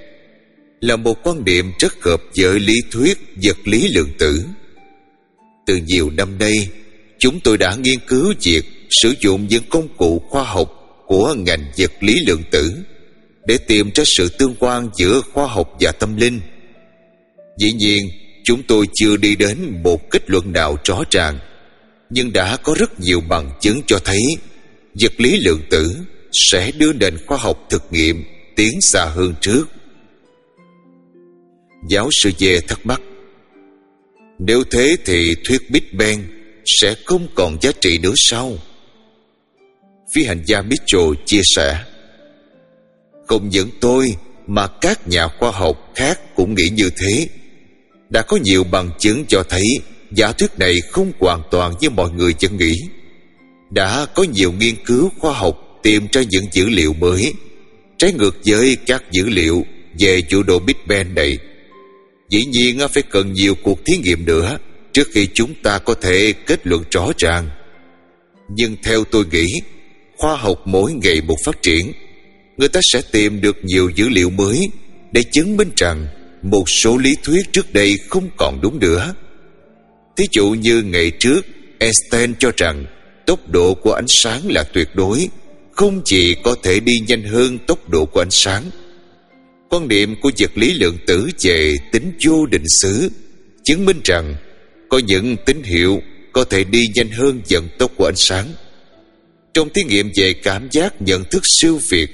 là một quan niệm rất hợp với lý thuyết vật lý lượng tử từ nhiều năm nay chúng tôi đã nghiên cứu việc sử dụng những công cụ khoa học của ngành vật lý lượng tử để tìm ra sự tương quan giữa khoa học và tâm linh. Dĩ nhiên, chúng tôi chưa đi đến một kết luận nào rõ ràng, nhưng đã có rất nhiều bằng chứng cho thấy vật lý lượng tử sẽ đưa nền khoa học thực nghiệm tiến xa hơn trước. Giáo sư về thắc mắc, Nếu thế thì thuyết Big Bang sẽ không còn giá trị nữa sao? Phi hành gia Mitchell chia sẻ, Không những tôi mà các nhà khoa học khác cũng nghĩ như thế Đã có nhiều bằng chứng cho thấy giả thuyết này không hoàn toàn như mọi người vẫn nghĩ đã có nhiều nghiên cứu khoa học tìm ra những dữ liệu mới. Trái ngược với các dữ liệu về chủ độ Big Bang này, Dĩ nhiên phải cần nhiều cuộc thí nghiệm nữa Trước khi chúng ta có thể kết luận rõ ràng. Nhưng theo tôi nghĩ, khoa học mỗi ngày một phát triển. Người ta sẽ tìm được nhiều dữ liệu mới để chứng minh rằng một số lý thuyết trước đây không còn đúng nữa. Thí dụ như ngày trước, Einstein cho rằng tốc độ của ánh sáng là tuyệt đối, không chỉ có thể đi nhanh hơn tốc độ của ánh sáng. Quan niệm của vật lý lượng tử về tính vô định xứ chứng minh rằng có những tín hiệu có thể đi nhanh hơn vận tốc của ánh sáng. Trong thí nghiệm về cảm giác nhận thức siêu việt,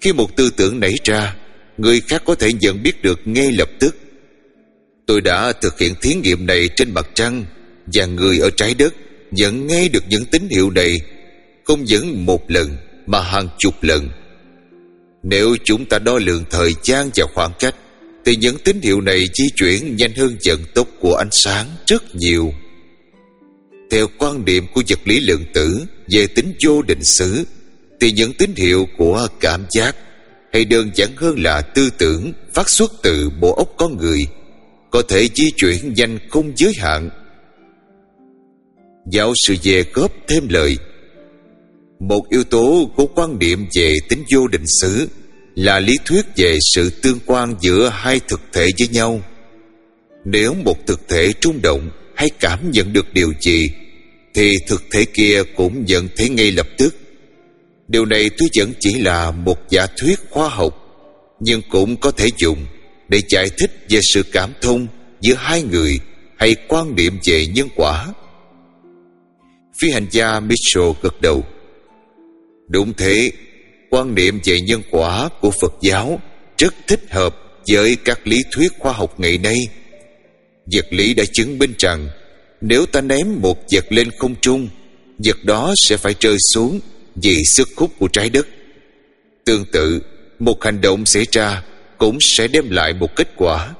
Khi một tư tưởng nảy ra, Người khác có thể nhận biết được ngay lập tức. Tôi đã thực hiện thí nghiệm này trên mặt trăng Và người ở trái đất nhận ngay được những tín hiệu này, Không những một lần, mà hàng chục lần. Nếu chúng ta đo lường thời gian và khoảng cách, Thì những tín hiệu này di chuyển nhanh hơn vận tốc của ánh sáng rất nhiều. Theo quan điểm của vật lý lượng tử về tính vô định xứ, thì những tín hiệu của cảm giác hay đơn giản hơn là tư tưởng phát xuất từ bộ óc con người có thể di chuyển nhanh không giới hạn giáo sư về góp thêm lời. Một yếu tố của quan niệm về tính vô định xứ là lý thuyết về sự tương quan giữa hai thực thể với nhau. Nếu một thực thể trung động hay cảm nhận được điều gì, thì thực thể kia cũng nhận thấy ngay lập tức. Điều này tuy vẫn chỉ là một giả thuyết khoa học, nhưng cũng có thể dùng để giải thích về sự cảm thông giữa hai người hay quan niệm về nhân quả phi hành gia mitchell gật đầu. Đúng thế, quan niệm về nhân quả của phật giáo rất thích hợp với các lý thuyết khoa học ngày nay. Vật lý đã chứng minh rằng nếu ta ném một vật lên không trung, Vật đó sẽ phải rơi xuống Vì sức hút của trái đất. Tương tự, một hành động xảy ra cũng sẽ đem lại một kết quả.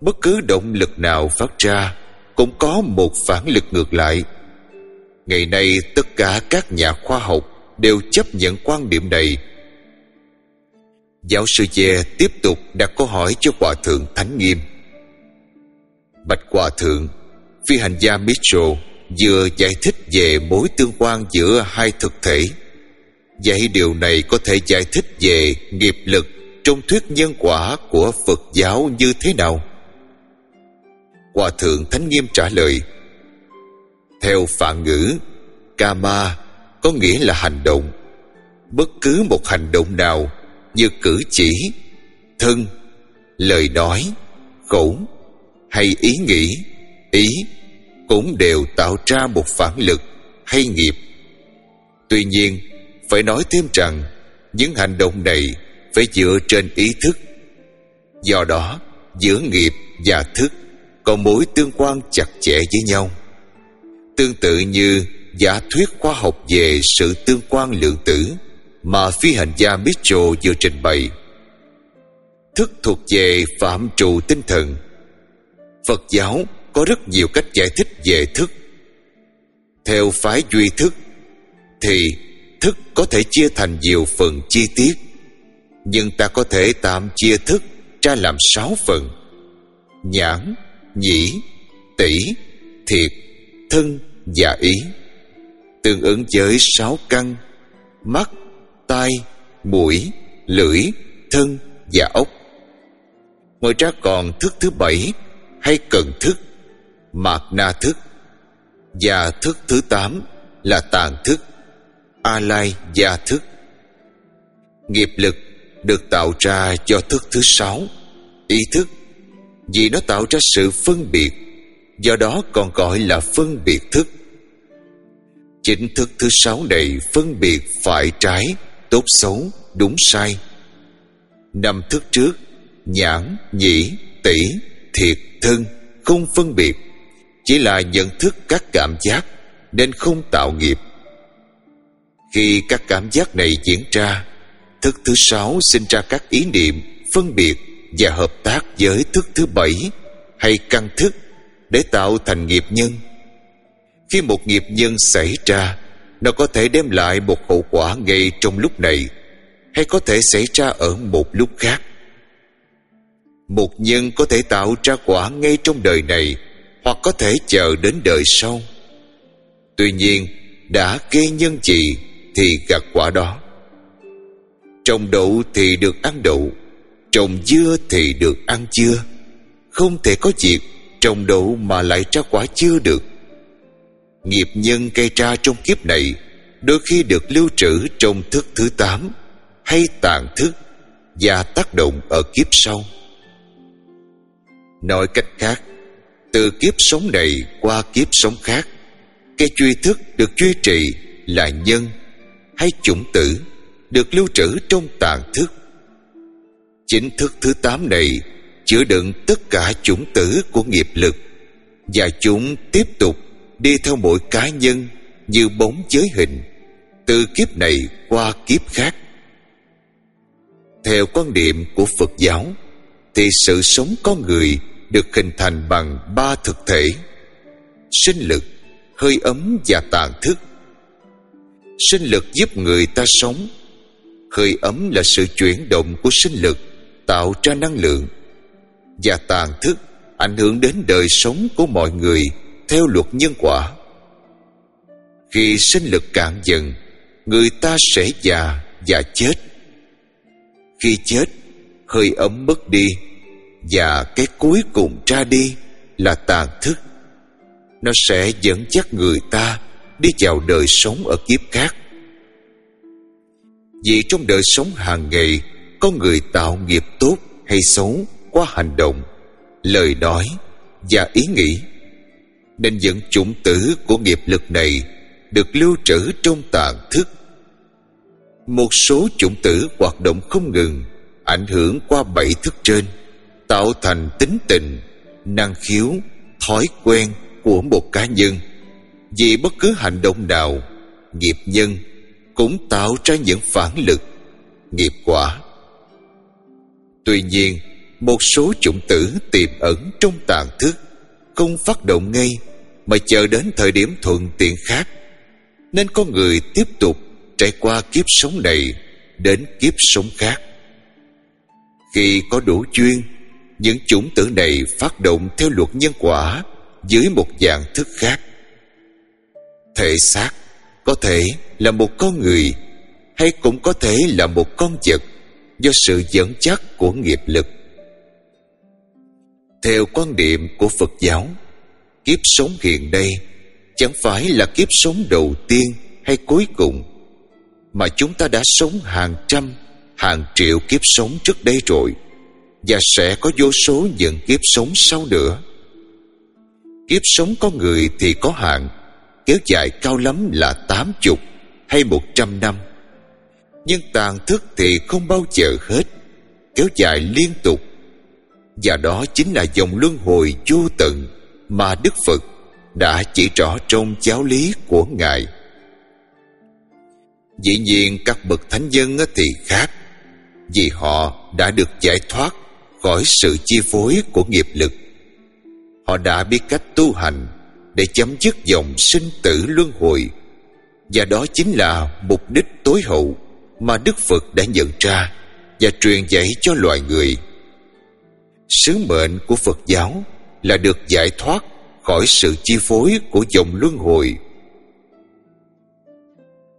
Bất cứ động lực nào phát ra cũng có một phản lực ngược lại ngày nay, tất cả các nhà khoa học đều chấp nhận quan điểm này. Giáo sư Che tiếp tục đặt câu hỏi cho hòa thượng thánh nghiêm. Bạch hòa thượng, phi hành gia mitchell vừa giải thích về mối tương quan giữa hai thực thể. Vậy điều này có thể giải thích về nghiệp lực trong thuyết nhân quả của phật giáo như thế nào? Hòa thượng thánh nghiêm trả lời theo phạn ngữ, Kama có nghĩa là hành động. Bất cứ một hành động nào Như cử chỉ, Thân, Lời nói, Khẩu Hay ý nghĩ, Ý Cũng đều tạo ra một phản lực Hay nghiệp. Tuy nhiên, Phải nói thêm rằng, Những hành động này Phải dựa trên ý thức. Do đó, Giữa nghiệp và thức Có mối tương quan chặt chẽ với nhau. Tương tự như giả thuyết khoa học về sự tương quan lượng tử mà phi hành gia Mitchell vừa trình bày. Thức thuộc về phạm trụ tinh thần. Phật giáo có rất nhiều cách giải thích về thức. Theo phái duy thức, thì thức có thể chia thành nhiều phần chi tiết, nhưng ta có thể tạm chia thức ra làm sáu phần. Nhãn, nhĩ, tỷ, thiệt, thân và ý, tương ứng với sáu căn, mắt, tai, mũi, lưỡi, thân và ốc. Ngoài ra còn thức thứ bảy hay cần thức, mạt na thức, và thức thứ tám là tàn thức a lai gia thức. Nghiệp lực được tạo ra do thức thứ sáu, ý thức, vì nó tạo ra sự phân biệt do đó còn gọi là phân biệt thức Chính thức thứ sáu này phân biệt phải trái, tốt xấu, đúng sai. Năm thức trước, nhãn, nhĩ, tỷ, thiệt, thân, không phân biệt. Chỉ là nhận thức các cảm giác nên không tạo nghiệp. Khi các cảm giác này diễn ra, thức thứ sáu sinh ra các ý niệm, phân biệt và hợp tác với thức thứ bảy hay căn thức để tạo thành nghiệp nhân. Khi một nghiệp nhân xảy ra, nó có thể đem lại một hậu quả ngay trong lúc này, hay có thể xảy ra ở một lúc khác. Một nhân có thể tạo ra quả ngay trong đời này, hoặc có thể chờ đến đời sau. Tuy nhiên, đã gây nhân gì thì gặt quả đó. Trồng đậu thì được ăn đậu, trồng dưa thì được ăn dưa. Không thể có việc trồng đậu mà lại ra quả chưa được. Nghiệp nhân gây ra trong kiếp này, Đôi khi được lưu trữ trong thức thứ tám Hay tàn thức Và tác động ở kiếp sau. Nói cách khác, Từ kiếp sống này qua kiếp sống khác, Cái truy thức được duy trì là nhân Hay chủng tử Được lưu trữ trong tàn thức. Chính thức thứ tám này Chứa đựng tất cả chủng tử của nghiệp lực. Và chúng tiếp tục đi theo mỗi cá nhân như bóng giới hình, từ kiếp này qua kiếp khác. Theo quan điểm của phật giáo, thì sự sống con người được hình thành bằng ba thực thể, sinh lực, hơi ấm và tàn thức. Sinh lực giúp người ta sống, hơi ấm là sự chuyển động của sinh lực, tạo ra năng lượng và tàn thức, ảnh hưởng đến đời sống của mọi người, theo luật nhân quả. Khi sinh lực cạn dần, người ta sẽ già và chết. Khi chết, hơi ấm mất đi, và cái cuối cùng ra đi là tàn thức. Nó sẽ dẫn dắt người ta đi vào đời sống ở kiếp khác. Vì trong đời sống hàng ngày, có người tạo nghiệp tốt hay xấu qua hành động, lời nói và ý nghĩ. Nên những chủng tử của nghiệp lực này được lưu trữ trong tàn thức. Một số chủng tử hoạt động không ngừng, ảnh hưởng qua bảy thức trên, tạo thành tính tình, năng khiếu, thói quen của một cá nhân. Vì bất cứ hành động nào, nghiệp nhân cũng tạo ra những phản lực, nghiệp quả. Tuy nhiên một số chủng tử tiềm ẩn trong tàn thức, Không phát động ngay, Mà chờ đến thời điểm thuận tiện khác. Nên có người tiếp tục Trải qua kiếp sống này Đến kiếp sống khác. Khi có đủ chuyên Những chủng tử này phát động Theo luật nhân quả Dưới một dạng thức khác. Thể xác Có thể là một con người, Hay cũng có thể là một con vật do sự dẫn chắc của nghiệp lực. Theo quan điểm của Phật giáo, kiếp sống hiện đây chẳng phải là kiếp sống đầu tiên hay cuối cùng, mà chúng ta đã sống hàng trăm, hàng triệu kiếp sống trước đây rồi, và sẽ có vô số những kiếp sống sau nữa. Kiếp sống có người thì có hạn, kéo dài cao lắm là tám chục hay một trăm năm nhưng tàn thức thì không bao giờ hết kéo dài liên tục và đó chính là dòng luân hồi vô tận mà đức phật đã chỉ rõ trong giáo lý của ngài dĩ nhiên các bậc thánh nhân thì khác, vì họ đã được giải thoát khỏi sự chi phối của nghiệp lực họ đã biết cách tu hành để chấm dứt dòng sinh tử luân hồi, và đó chính là mục đích tối hậu mà Đức Phật đã nhận ra và truyền dạy cho loài người. Sứ mệnh của Phật giáo là được giải thoát khỏi sự chi phối của dòng luân hồi.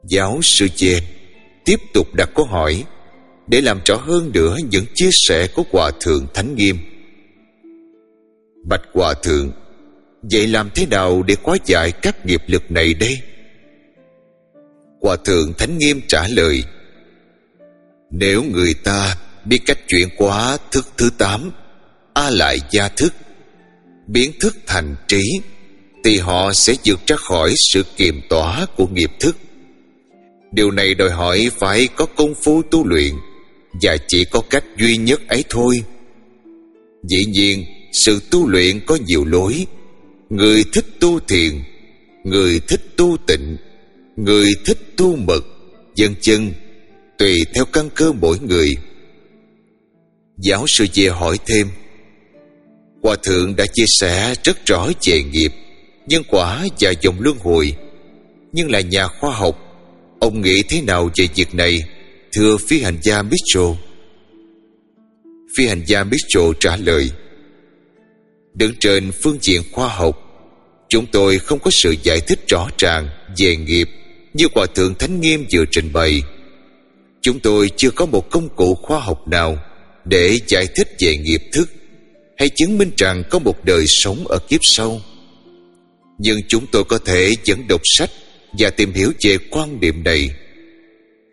Giáo sư Chen tiếp tục đặt câu hỏi để làm rõ hơn nữa những chia sẻ của Hòa Thượng Thánh Nghiêm. Bạch Hòa Thượng, vậy làm thế nào để hóa giải các nghiệp lực này đây? Hòa Thượng Thánh Nghiêm trả lời nếu người ta biết cách chuyển hóa thức thứ tám A lại gia thức. Biến thức thành trí, Thì họ sẽ vượt ra khỏi sự kiềm tỏa của nghiệp thức. Điều này đòi hỏi phải có công phu tu luyện, Và chỉ có cách duy nhất ấy thôi. Dĩ nhiên, sự tu luyện có nhiều lối. Người thích tu thiền, Người thích tu tịnh, Người thích tu mật Dân chân tùy theo căn cơ mỗi người. Giáo sư về hỏi thêm hòa thượng đã chia sẻ rất rõ về nghiệp, nhân quả và dòng luân hồi. Nhưng là nhà khoa học, ông nghĩ thế nào về việc này, thưa phi hành gia mitchell? Phi hành gia mitchell trả lời, đứng trên phương diện khoa học, chúng tôi không có sự giải thích rõ ràng về nghiệp như hòa thượng thánh nghiêm vừa trình bày. Chúng tôi chưa có một công cụ khoa học nào để giải thích về nghiệp thức hay chứng minh rằng có một đời sống ở kiếp sau. Nhưng chúng tôi có thể dẫn đọc sách và tìm hiểu về quan điểm này.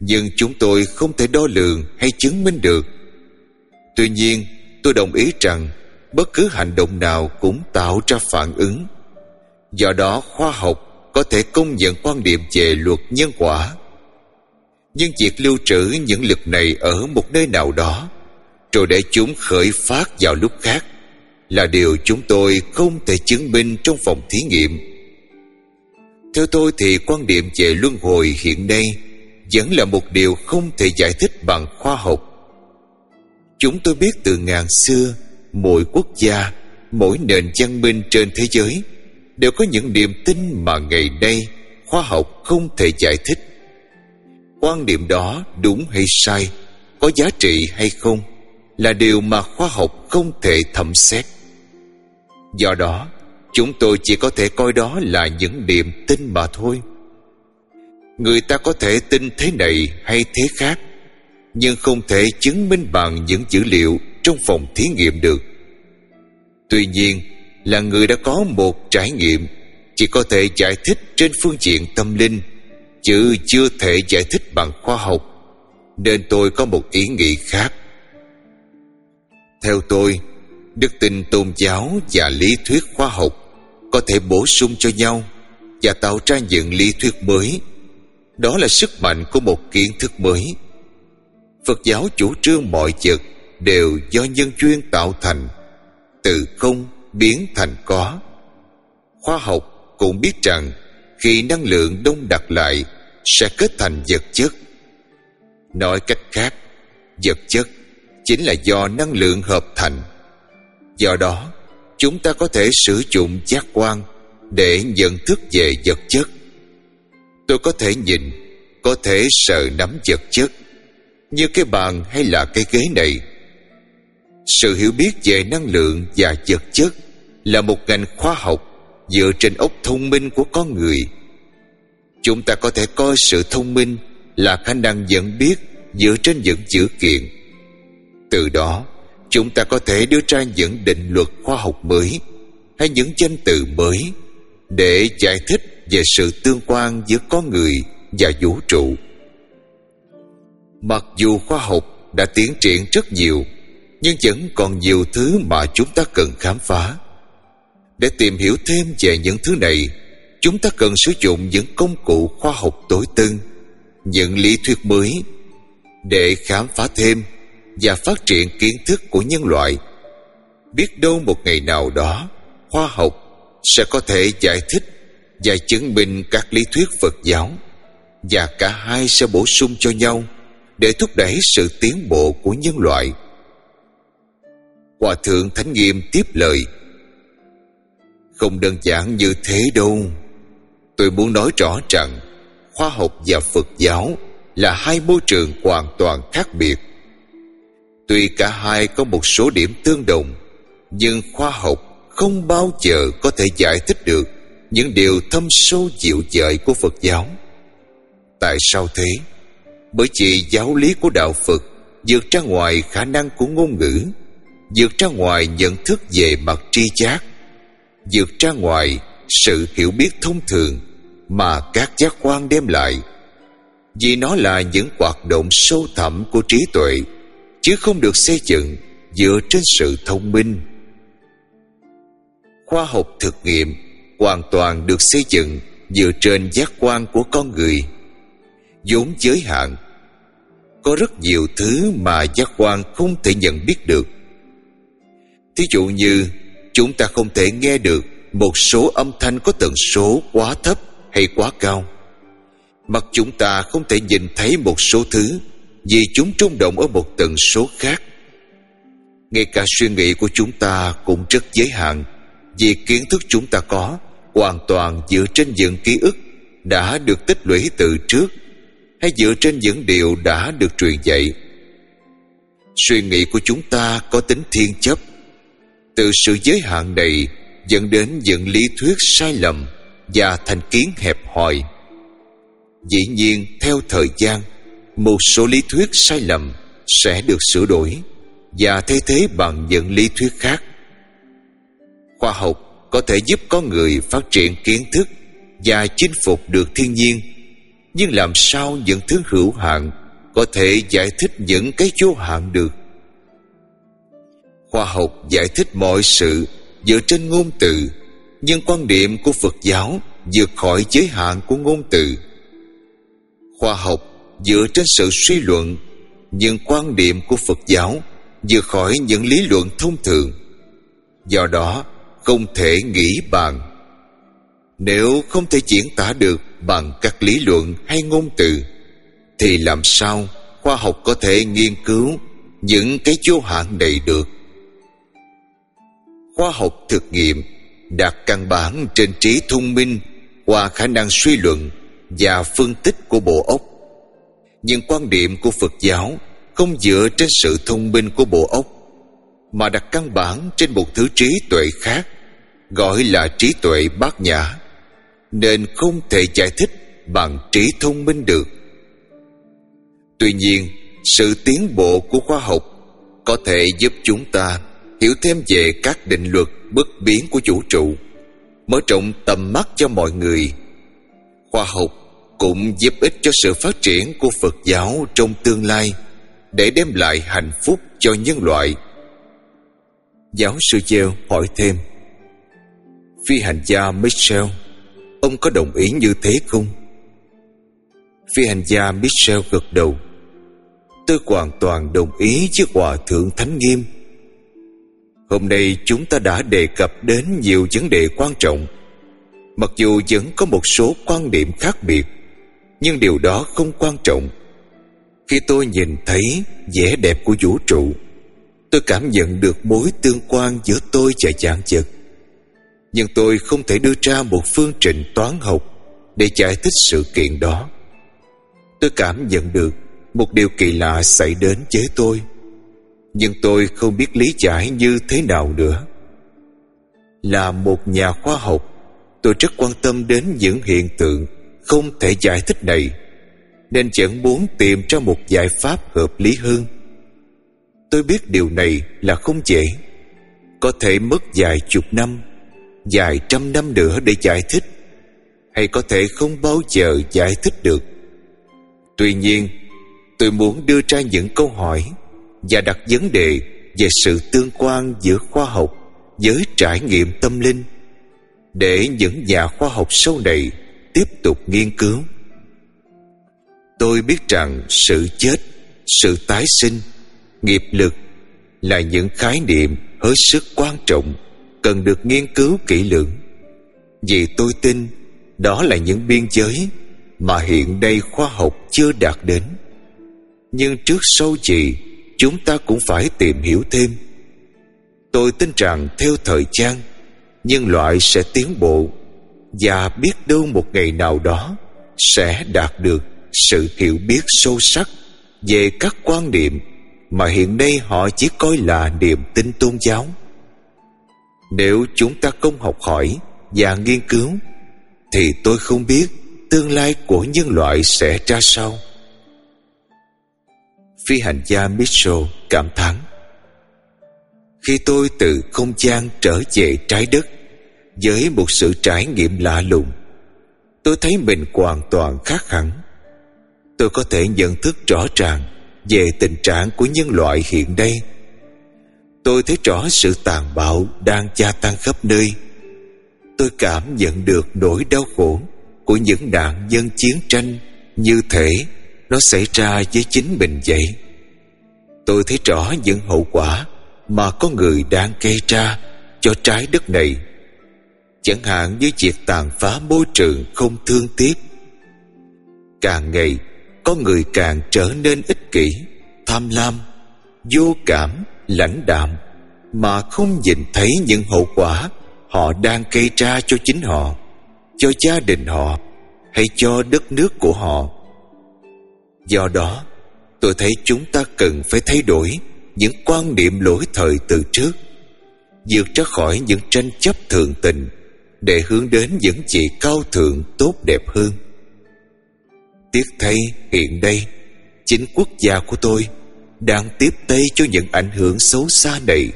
Nhưng chúng tôi không thể đo lường hay chứng minh được. Tuy nhiên, tôi đồng ý rằng bất cứ hành động nào cũng tạo ra phản ứng. Do đó, khoa học có thể công nhận quan điểm về luật nhân quả nhưng việc lưu trữ những lực này ở một nơi nào đó rồi để chúng khởi phát vào lúc khác là điều chúng tôi không thể chứng minh trong phòng thí nghiệm. Theo tôi thì quan điểm về luân hồi hiện nay vẫn là một điều không thể giải thích bằng khoa học. Chúng tôi biết từ ngàn xưa, mỗi quốc gia, mỗi nền văn minh trên thế giới đều có những niềm tin mà ngày nay khoa học không thể giải thích. Quan điểm đó đúng hay sai, có giá trị hay không là điều mà khoa học không thể thẩm xét do đó, chúng tôi chỉ có thể coi đó là những niềm tin mà thôi. Người ta có thể tin thế này hay thế khác, nhưng không thể chứng minh bằng những dữ liệu trong phòng thí nghiệm được. Tuy nhiên, là người đã có một trải nghiệm, chỉ có thể giải thích trên phương diện tâm linh, chứ chưa thể giải thích bằng khoa học, nên tôi có một ý nghĩ khác. Theo tôi đức tin tôn giáo và lý thuyết khoa học có thể bổ sung cho nhau và tạo ra những lý thuyết mới. Đó là sức mạnh của một kiến thức mới. Phật giáo chủ trương mọi vật đều do nhân duyên tạo thành, từ không biến thành có. Khoa học cũng biết rằng khi năng lượng đông đặc lại sẽ kết thành vật chất. Nói cách khác, vật chất chính là do năng lượng hợp thành do đó, chúng ta có thể sử dụng giác quan để nhận thức về vật chất. Tôi có thể nhìn, có thể sờ nắm vật chất, như cái bàn hay là cái ghế này. Sự hiểu biết về năng lượng và vật chất là một ngành khoa học dựa trên óc thông minh của con người. Chúng ta có thể coi sự thông minh là khả năng nhận biết dựa trên những dữ kiện. Từ đó chúng ta có thể đưa ra những định luật khoa học mới hay những danh từ mới để giải thích về sự tương quan giữa con người và vũ trụ. Mặc dù khoa học đã tiến triển rất nhiều, nhưng vẫn còn nhiều thứ mà chúng ta cần khám phá. Để tìm hiểu thêm về những thứ này, chúng ta cần sử dụng những công cụ khoa học tối tân, những lý thuyết mới để khám phá thêm và phát triển kiến thức của nhân loại. Biết đâu một ngày nào đó, khoa học sẽ có thể giải thích và chứng minh các lý thuyết phật giáo, và cả hai sẽ bổ sung cho nhau để thúc đẩy sự tiến bộ của nhân loại. Hòa thượng thánh nghiêm tiếp lời, không đơn giản như thế đâu. Tôi muốn nói rõ rằng, khoa học và phật giáo là hai môi trường hoàn toàn khác biệt tuy cả hai có một số điểm tương đồng, nhưng khoa học không bao giờ có thể giải thích được những điều thâm sâu dịu dợi của phật giáo. Tại sao thế? Bởi vì giáo lý của đạo phật vượt ra ngoài khả năng của ngôn ngữ, vượt ra ngoài nhận thức về mặt tri giác, vượt ra ngoài sự hiểu biết thông thường mà các giác quan đem lại. Vì nó là những hoạt động sâu thẳm của trí tuệ chứ không được xây dựng dựa trên sự thông minh. Khoa học thực nghiệm hoàn toàn được xây dựng dựa trên giác quan của con người, vốn giới hạn. Có rất nhiều thứ mà giác quan không thể nhận biết được. Thí dụ như, chúng ta không thể nghe được một số âm thanh có tần số quá thấp hay quá cao. Mặt chúng ta không thể nhìn thấy một số thứ vì chúng trung động ở một tần số khác. Ngay cả suy nghĩ của chúng ta cũng rất giới hạn, Vì kiến thức chúng ta có Hoàn toàn dựa trên những ký ức Đã được tích lũy từ trước, Hay dựa trên những điều đã được truyền dạy. Suy nghĩ của chúng ta có tính thiên chấp. Từ sự giới hạn này Dẫn đến những lý thuyết sai lầm Và thành kiến hẹp hòi. Dĩ nhiên, theo thời gian một số lý thuyết sai lầm Sẽ được sửa đổi Và thay thế bằng những lý thuyết khác. Khoa học có thể giúp con người phát triển kiến thức Và chinh phục được thiên nhiên, Nhưng làm sao những thứ hữu hạn Có thể giải thích những cái vô hạn được? Khoa học giải thích mọi sự Dựa trên ngôn từ, Nhưng quan điểm của Phật giáo vượt khỏi giới hạn của ngôn từ. Khoa học dựa trên sự suy luận những quan điểm của phật giáo vượt khỏi những lý luận thông thường. Do đó, không thể nghĩ bàn nếu không thể diễn tả được bằng các lý luận hay ngôn từ, thì làm sao khoa học có thể nghiên cứu những cái vô hạn này được? Khoa học thực nghiệm đặt căn bản trên trí thông minh qua khả năng suy luận và phân tích của bộ óc nhưng quan điểm của phật giáo không dựa trên sự thông minh của bộ óc mà đặt căn bản trên một thứ trí tuệ khác, gọi là trí tuệ bát nhã, nên không thể giải thích bằng trí thông minh được. Tuy nhiên, sự tiến bộ của khoa học có thể giúp chúng ta hiểu thêm về các định luật bất biến của vũ trụ, mở rộng tầm mắt cho mọi người. Khoa học cũng giúp ích cho sự phát triển của Phật giáo trong tương lai, để đem lại hạnh phúc cho nhân loại. Giáo sư Gieo hỏi thêm, Phi hành gia Michel, Ông có đồng ý như thế không? Phi hành gia Michel gật đầu, Tôi hoàn toàn đồng ý với Hòa Thượng Thánh Nghiêm Hôm nay chúng ta đã đề cập đến nhiều vấn đề quan trọng, Mặc dù vẫn có một số quan điểm khác biệt nhưng điều đó không quan trọng. Khi tôi nhìn thấy vẻ đẹp của vũ trụ, Tôi cảm nhận được mối tương quan giữa tôi và dạng vật. Nhưng tôi không thể đưa ra một phương trình toán học Để giải thích sự kiện đó. Tôi cảm nhận được Một điều kỳ lạ xảy đến với tôi, Nhưng tôi không biết lý giải như thế nào nữa. Là một nhà khoa học, Tôi rất quan tâm đến những hiện tượng không thể giải thích này Nên chẳng muốn tìm ra một giải pháp hợp lý hơn. Tôi biết điều này là không dễ, Có thể mất vài chục năm, Vài trăm năm nữa để giải thích, Hay có thể không bao giờ giải thích được. Tuy nhiên, Tôi muốn đưa ra những câu hỏi Và đặt vấn đề Về sự tương quan giữa khoa học Với trải nghiệm tâm linh. Để những nhà khoa học sau này Tiếp tục nghiên cứu. Tôi biết rằng sự chết, Sự tái sinh, nghiệp lực là những khái niệm hết sức quan trọng cần được nghiên cứu kỹ lưỡng. Vì tôi tin đó là những biên giới mà hiện nay khoa học chưa đạt đến. Nhưng trước sau gì, chúng ta cũng phải tìm hiểu thêm. Tôi tin rằng theo thời gian, nhân loại sẽ tiến bộ và biết đâu một ngày nào đó sẽ đạt được sự hiểu biết sâu sắc về các quan niệm mà hiện nay họ chỉ coi là niềm tin tôn giáo. Nếu chúng ta không học hỏi và nghiên cứu, thì tôi không biết tương lai của nhân loại sẽ ra sao. Phi hành gia Mitchell cảm thán Khi tôi từ không gian trở về trái đất với một sự trải nghiệm lạ lùng, tôi thấy mình hoàn toàn khác hẳn. Tôi có thể nhận thức rõ ràng về tình trạng của nhân loại hiện nay. Tôi thấy rõ sự tàn bạo đang gia tăng khắp nơi. Tôi cảm nhận được nỗi đau khổ của những nạn nhân chiến tranh như thể nó xảy ra với chính mình vậy. Tôi thấy rõ những hậu quả mà con người đang gây ra cho trái đất này chẳng hạn như việc tàn phá môi trường không thương tiếc. Càng ngày, có người càng trở nên ích kỷ, tham lam, vô cảm, lãnh đạm, mà không nhìn thấy những hậu quả họ đang gây ra cho chính họ, cho gia đình họ, hay cho đất nước của họ. Do đó, tôi thấy chúng ta cần phải thay đổi những quan niệm lỗi thời từ trước, vượt ra khỏi những tranh chấp thường tình để hướng đến những gì cao thượng tốt đẹp hơn. Tiếc thay, hiện đây Chính quốc gia của tôi Đang tiếp tay cho những ảnh hưởng xấu xa này.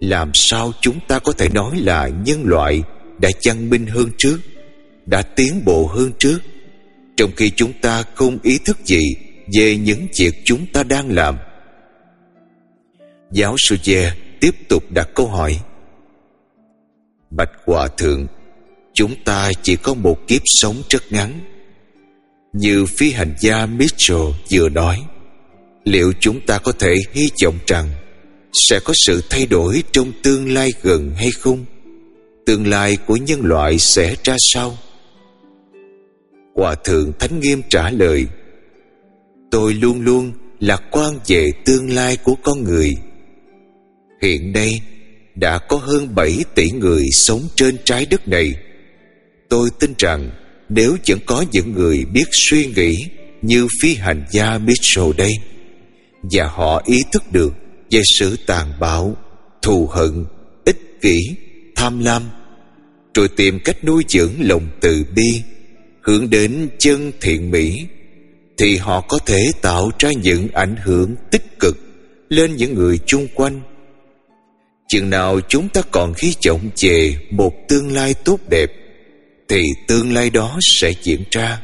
Làm sao chúng ta có thể nói là nhân loại Đã văn minh hơn trước, Đã tiến bộ hơn trước, Trong khi chúng ta không ý thức gì Về những việc chúng ta đang làm? Giáo sư Dê tiếp tục đặt câu hỏi. Bạch Hòa Thượng, Chúng ta chỉ có một kiếp sống rất ngắn như phi hành gia Mitchell vừa nói, Liệu chúng ta có thể hy vọng rằng Sẽ có sự thay đổi trong tương lai gần hay không? Tương lai của nhân loại sẽ ra sao? Hòa thượng Thánh Nghiêm trả lời, Tôi luôn luôn lạc quan về tương lai của con người Hiện nay đã có hơn 7 tỷ người sống trên trái đất này. Tôi tin rằng nếu vẫn có những người biết suy nghĩ như phi hành gia Mitchell đây và họ ý thức được về sự tàn bạo, thù hận, ích kỷ, tham lam rồi tìm cách nuôi dưỡng lòng từ bi hướng đến chân thiện mỹ thì họ có thể tạo ra những ảnh hưởng tích cực lên những người chung quanh chừng nào chúng ta còn khí trọng về một tương lai tốt đẹp, thì tương lai đó sẽ diễn ra.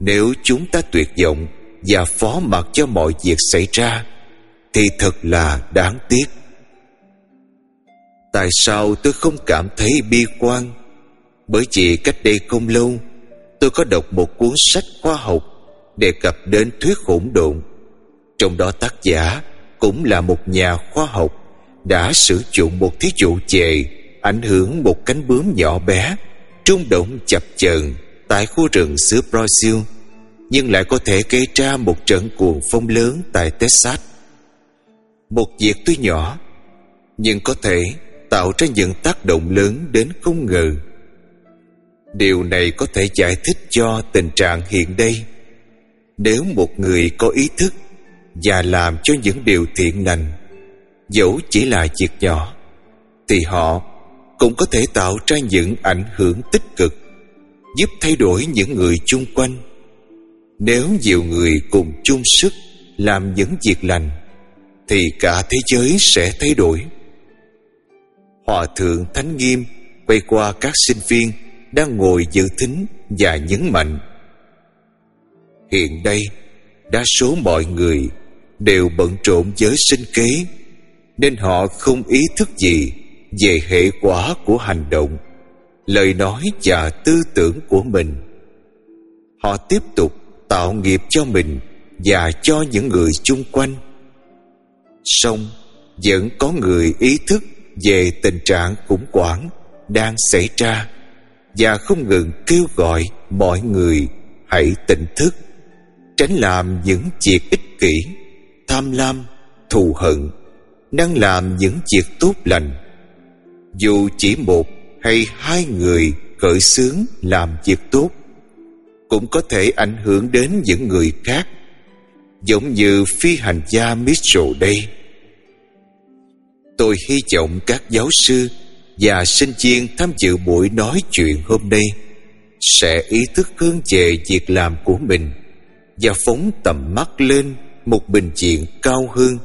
Nếu chúng ta tuyệt vọng và phó mặc cho mọi việc xảy ra, thì thật là đáng tiếc. Tại sao tôi không cảm thấy bi quan? Bởi vì cách đây không lâu, tôi có đọc một cuốn sách khoa học đề cập đến thuyết hỗn độn. Trong đó tác giả cũng là một nhà khoa học đã sử dụng một thí dụ về ảnh hưởng một cánh bướm nhỏ bé, trung động chập chờn tại khu rừng xứ Brazil, nhưng lại có thể gây ra một trận cuồng phong lớn tại Texas. Một việc tuy nhỏ, Nhưng có thể tạo ra những tác động lớn đến không ngờ Điều này có thể giải thích cho tình trạng hiện đây Nếu một người có ý thức Và làm cho những điều thiện lành Dẫu chỉ là việc nhỏ, Thì họ cũng có thể tạo ra những ảnh hưởng tích cực, Giúp thay đổi những người chung quanh. Nếu nhiều người cùng chung sức Làm những việc lành, Thì cả thế giới sẽ thay đổi. Hòa thượng Thánh Nghiêm Quay qua các sinh viên Đang ngồi dự thính Và nhấn mạnh, Hiện đây Đa số mọi người Đều bận rộn với sinh kế nên họ không ý thức gì Về hệ quả của hành động, Lời nói và tư tưởng của mình. Họ tiếp tục tạo nghiệp cho mình Và cho những người chung quanh. Song, vẫn có người ý thức về tình trạng khủng hoảng đang xảy ra và không ngừng kêu gọi mọi người hãy tỉnh thức, tránh làm những việc ích kỷ, tham lam, thù hận đang làm những việc tốt lành. Dù chỉ một hay hai người khởi xướng làm việc tốt, cũng có thể ảnh hưởng đến những người khác, giống như phi hành gia Mitchell đây. Tôi hy vọng các giáo sư và sinh viên tham dự buổi nói chuyện hôm nay sẽ ý thức hơn về việc làm của mình và phóng tầm mắt lên một bình diện cao hơn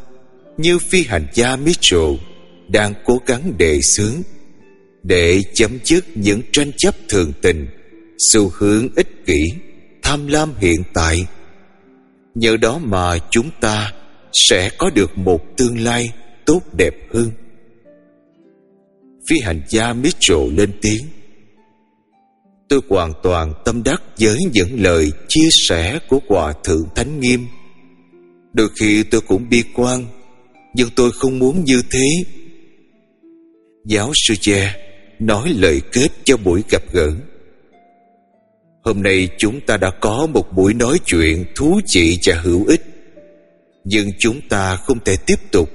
như phi hành gia Mitchell đang cố gắng đề xướng để chấm dứt những tranh chấp thường tình, xu hướng ích kỷ, tham lam hiện tại. Nhờ đó mà chúng ta sẽ có được một tương lai tốt đẹp hơn. Phi hành gia Mitchell lên tiếng. Tôi hoàn toàn tâm đắc với những lời chia sẻ của Hòa Thượng Thánh Nghiêm. Đôi khi tôi cũng bi quan nhưng tôi không muốn như thế. Giáo sư Che nói lời kết cho buổi gặp gỡ. Hôm nay chúng ta đã có một buổi nói chuyện thú vị và hữu ích. Nhưng chúng ta không thể tiếp tục.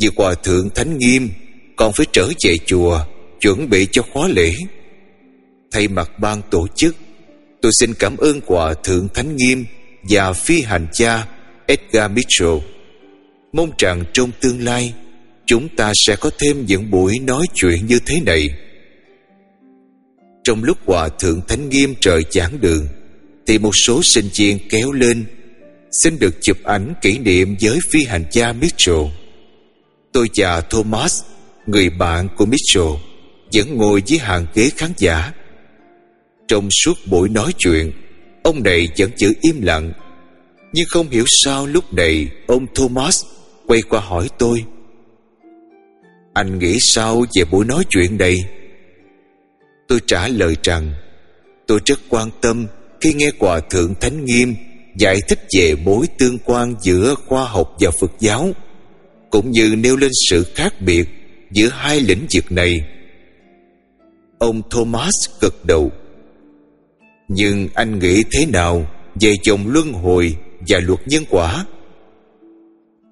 Vì Hòa Thượng Thánh Nghiêm Còn phải trở về chùa, Chuẩn bị cho khóa lễ. Thay mặt ban tổ chức, Tôi xin cảm ơn Hòa Thượng Thánh Nghiêm Và phi hành cha Edgar Mitchell. Mong rằng trong tương lai, Chúng ta sẽ có thêm những buổi nói chuyện như thế này. Trong lúc Hòa Thượng Thánh Nghiêm trời giảng đường, Thì một số sinh viên kéo lên, Xin được chụp ảnh kỷ niệm với phi hành gia Mitchell Tôi và Thomas, Người bạn của Mitchell Vẫn ngồi dưới hàng ghế khán giả. Trong suốt buổi nói chuyện, Ông này vẫn giữ im lặng. Nhưng không hiểu sao lúc này Ông Thomas quay qua hỏi tôi Anh nghĩ sao về buổi nói chuyện này Tôi trả lời rằng, Tôi rất quan tâm Khi nghe Hòa Thượng Thánh Nghiêm Giải thích về mối tương quan giữa khoa học và Phật giáo, cũng như nêu lên sự khác biệt giữa hai lĩnh vực này. Ông Thomas gật đầu. Nhưng anh nghĩ thế nào về dòng luân hồi và luật nhân quả?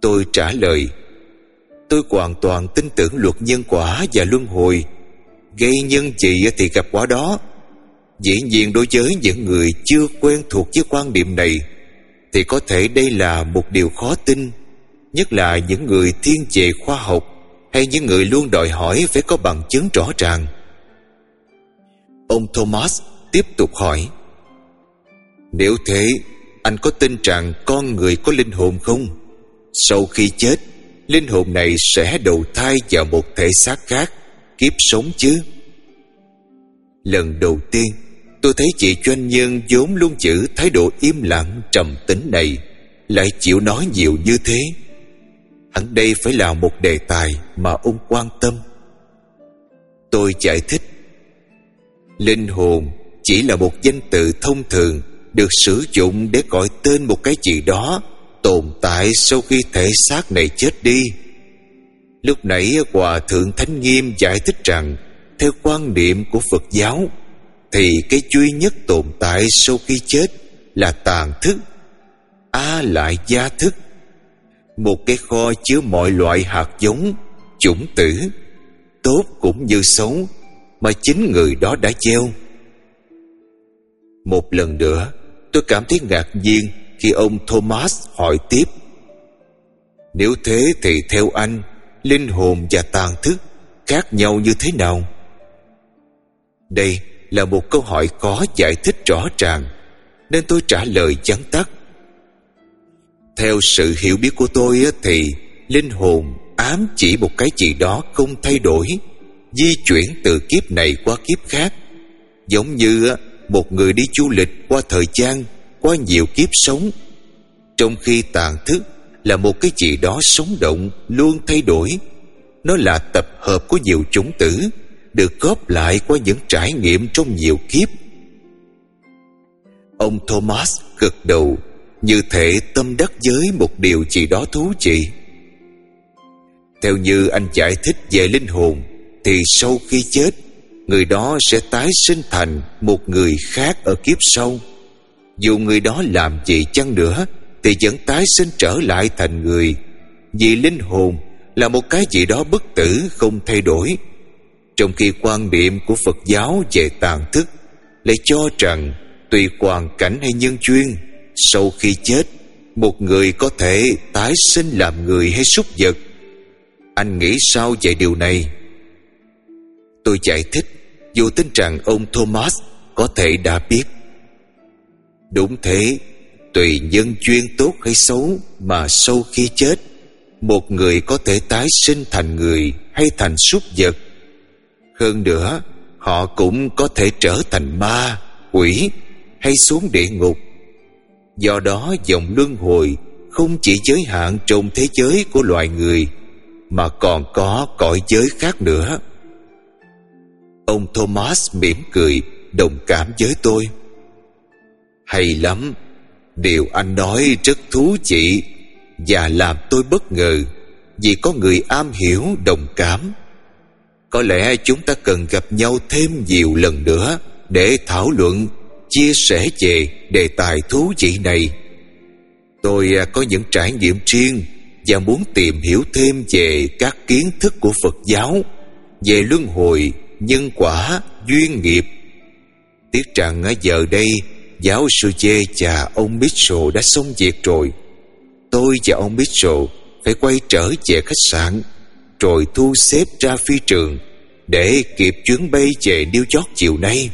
Tôi trả lời, tôi hoàn toàn tin tưởng luật nhân quả và luân hồi. Gây nhân gì thì gặp quả đó. Dĩ nhiên đối với những người chưa quen thuộc với quan điểm này, thì có thể đây là một điều khó tin Nhất là những người thiên về khoa học Hay những người luôn đòi hỏi phải có bằng chứng rõ ràng Ông Thomas tiếp tục hỏi Nếu thế Anh có tin rằng con người có linh hồn không? Sau khi chết, Linh hồn này sẽ đầu thai vào một thể xác khác, Kiếp sống chứ? Lần đầu tiên, Tôi thấy chị doanh nhân vốn luôn giữ thái độ im lặng, trầm tính này, Lại chịu nói nhiều như thế. Hẳn đây phải là một đề tài mà ông quan tâm. Tôi giải thích. Linh hồn chỉ là một danh từ thông thường, Được sử dụng để gọi tên một cái gì đó Tồn tại sau khi thể xác này chết đi. Lúc nãy Hòa Thượng Thánh Nghiêm giải thích rằng, Theo quan niệm của Phật giáo, Thì cái duy nhất tồn tại sau khi chết Là tàn thức, A lại gia thức. Một cái kho chứa mọi loại hạt giống, Chủng tử, Tốt cũng như xấu, Mà chính người đó đã gieo. Một lần nữa, Tôi cảm thấy ngạc nhiên khi ông Thomas hỏi tiếp. Nếu thế thì theo anh, Linh hồn và tàn thức Khác nhau như thế nào? Đây là một câu hỏi khó giải thích rõ ràng, Nên tôi trả lời chắn tắt. Theo sự hiểu biết của tôi thì Linh hồn ám chỉ một cái gì đó không thay đổi, Di chuyển từ kiếp này qua kiếp khác. Giống như một người đi du lịch qua thời gian qua nhiều kiếp sống Trong khi tàn thức là một cái gì đó sống động, Luôn thay đổi Nó là tập hợp của nhiều chủng tử, được góp lại qua những trải nghiệm trong nhiều kiếp. Ông Thomas gật đầu, như thể tâm đắc giới một điều gì đó thú vị. Theo như anh giải thích về linh hồn, thì sau khi chết, người đó sẽ tái sinh thành một người khác ở kiếp sau. Dù người đó làm gì chăng nữa thì vẫn tái sinh trở lại thành người vì linh hồn là một cái gì đó bất tử không thay đổi trong khi quan niệm của Phật giáo về tàn thức lại cho rằng tùy hoàn cảnh hay nhân duyên, sau khi chết, một người có thể tái sinh làm người hay súc vật. Anh nghĩ sao về điều này? Tôi giải thích, dù tin rằng ông Thomas có thể đã biết. Đúng thế, tùy nhân duyên tốt hay xấu mà sau khi chết, một người có thể tái sinh thành người hay thành súc vật. Hơn nữa Họ cũng có thể trở thành ma Quỷ Hay xuống địa ngục. Do đó dòng luân hồi Không chỉ giới hạn trong thế giới của loài người Mà còn có cõi giới khác nữa. Ông Thomas mỉm cười Đồng cảm với tôi. Hay lắm. Điều anh nói rất thú vị. Và làm tôi bất ngờ Vì có người am hiểu đồng cảm. Có lẽ chúng ta cần gặp nhau thêm nhiều lần nữa Để thảo luận Chia sẻ về đề tài thú vị này. Tôi à, có những trải nghiệm riêng Và muốn tìm hiểu thêm về các kiến thức của Phật giáo Về luân hồi, nhân quả, duyên nghiệp. Tiếc rằng ở giờ đây Giáo sư Chê và ông Mitchell đã xong việc rồi Tôi và ông Mitchell phải quay trở về khách sạn, rồi thu xếp ra phi trường để kịp chuyến bay về New York chiều nay.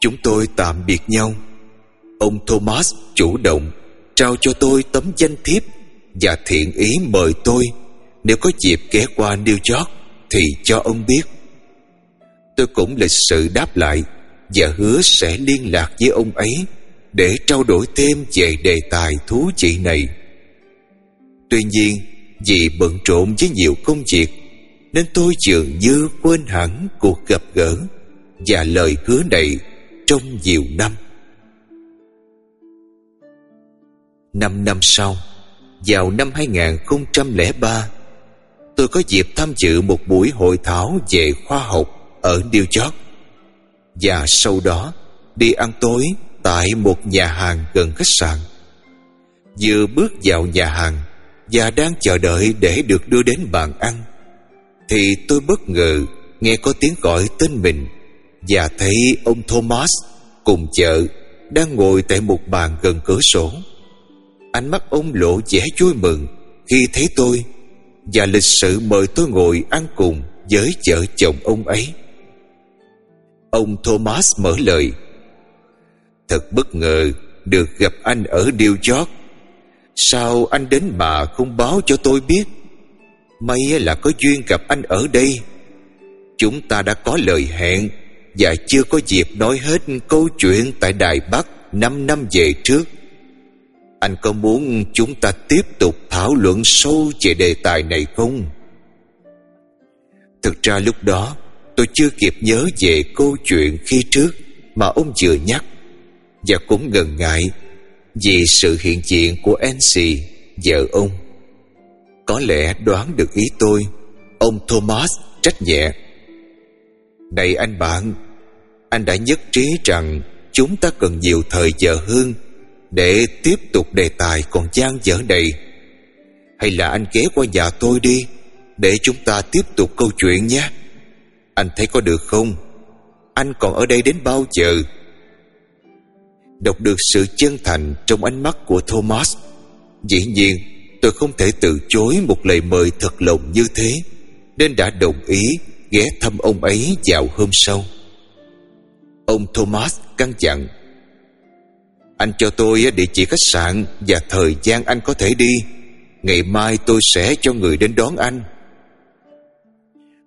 Chúng tôi tạm biệt nhau. Ông Thomas chủ động trao cho tôi tấm danh thiếp và thiện ý mời tôi nếu có dịp ghé qua New York thì cho ông biết. Tôi cũng lịch sự đáp lại và hứa sẽ liên lạc với ông ấy để trao đổi thêm về đề tài thú vị này. Tuy nhiên, vì bận rộn với nhiều công việc Nên tôi dường như quên hẳn cuộc gặp gỡ Và lời hứa này trong nhiều năm Năm năm sau Vào năm 2003 Tôi có dịp tham dự một buổi hội thảo về khoa học ở New York và sau đó, đi ăn tối tại một nhà hàng gần khách sạn Vừa bước vào nhà hàng và đang chờ đợi để được đưa đến bàn ăn, thì tôi bất ngờ nghe có tiếng gọi tên mình và thấy ông Thomas cùng chợ đang ngồi tại một bàn gần cửa sổ. Ánh mắt ông lộ vẻ vui mừng khi thấy tôi và lịch sự mời tôi ngồi ăn cùng với vợ chồng ông ấy. Ông Thomas mở lời. Thật bất ngờ được gặp anh ở New York. Sao anh đến mà không báo cho tôi biết? May là có duyên gặp anh ở đây. Chúng ta đã có lời hẹn Và chưa có dịp nói hết câu chuyện tại Đài Bắc Năm năm về trước. Anh có muốn chúng ta tiếp tục thảo luận sâu về đề tài này không? Thực ra lúc đó tôi chưa kịp nhớ về câu chuyện khi trước Mà ông vừa nhắc Và cũng ngần ngại vì sự hiện diện của Nancy, vợ ông. Có lẽ đoán được ý tôi, ông Thomas trách nhẹ. Này anh bạn, anh đã nhất trí rằng chúng ta cần nhiều thời giờ hơn Để tiếp tục đề tài còn gian dở này Hay là anh ghé qua nhà tôi đi Để chúng ta tiếp tục câu chuyện nhé anh thấy có được không? Anh còn ở đây đến bao giờ? Đọc được sự chân thành trong ánh mắt của Thomas. Dĩ nhiên, tôi không thể từ chối một lời mời thật lòng như thế, Nên đã đồng ý ghé thăm ông ấy vào hôm sau. Ông Thomas căn dặn, Anh cho tôi địa chỉ khách sạn Và thời gian anh có thể đi. Ngày mai tôi sẽ cho người đến đón anh.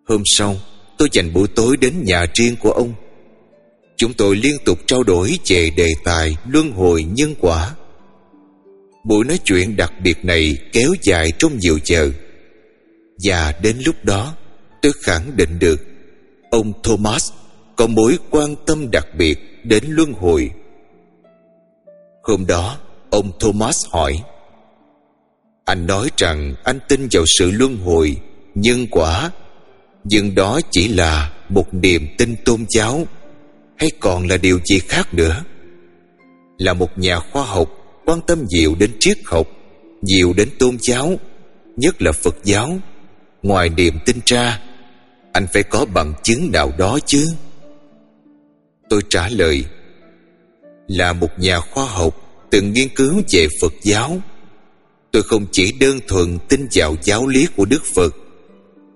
Hôm sau Tôi dành buổi tối đến nhà riêng của ông. Chúng tôi liên tục trao đổi về đề tài luân hồi nhân quả. Buổi nói chuyện đặc biệt này kéo dài trong nhiều giờ. Và đến lúc đó tôi khẳng định được Ông Thomas có mối quan tâm đặc biệt đến luân hồi. Hôm đó ông Thomas hỏi Anh nói rằng anh tin vào sự luân hồi, nhân quả nhưng đó chỉ là một niềm tin tôn giáo, Hay còn là điều gì khác nữa? Là một nhà khoa học quan tâm nhiều đến triết học, Nhiều đến tôn giáo, Nhất là Phật giáo. Ngoài niềm tin ra, Anh phải có bằng chứng nào đó chứ? Tôi trả lời, Là một nhà khoa học Từng nghiên cứu về Phật giáo. Tôi không chỉ đơn thuần tin vào giáo lý của Đức Phật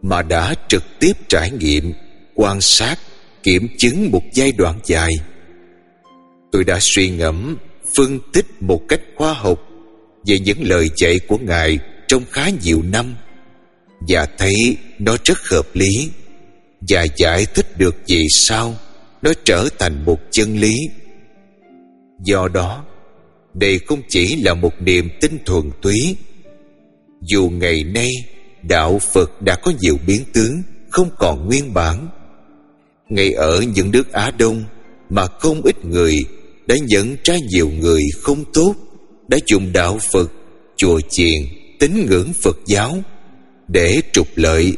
mà đã trực tiếp trải nghiệm, Quan sát, Kiểm chứng một giai đoạn dài. Tôi đã suy ngẫm, Phân tích một cách khoa học Về những lời dạy của Ngài Trong khá nhiều năm Và thấy nó rất hợp lý Và giải thích được vì sao nó trở thành một chân lý. Do đó, đây không chỉ là một niềm tin thuần túy. Dù ngày nay đạo phật đã có nhiều biến tướng, không còn nguyên bản. Ngay ở những nước á đông mà không ít người đã nhận ra nhiều người không tốt, đã dùng đạo phật, chùa chiền, tín ngưỡng phật giáo để trục lợi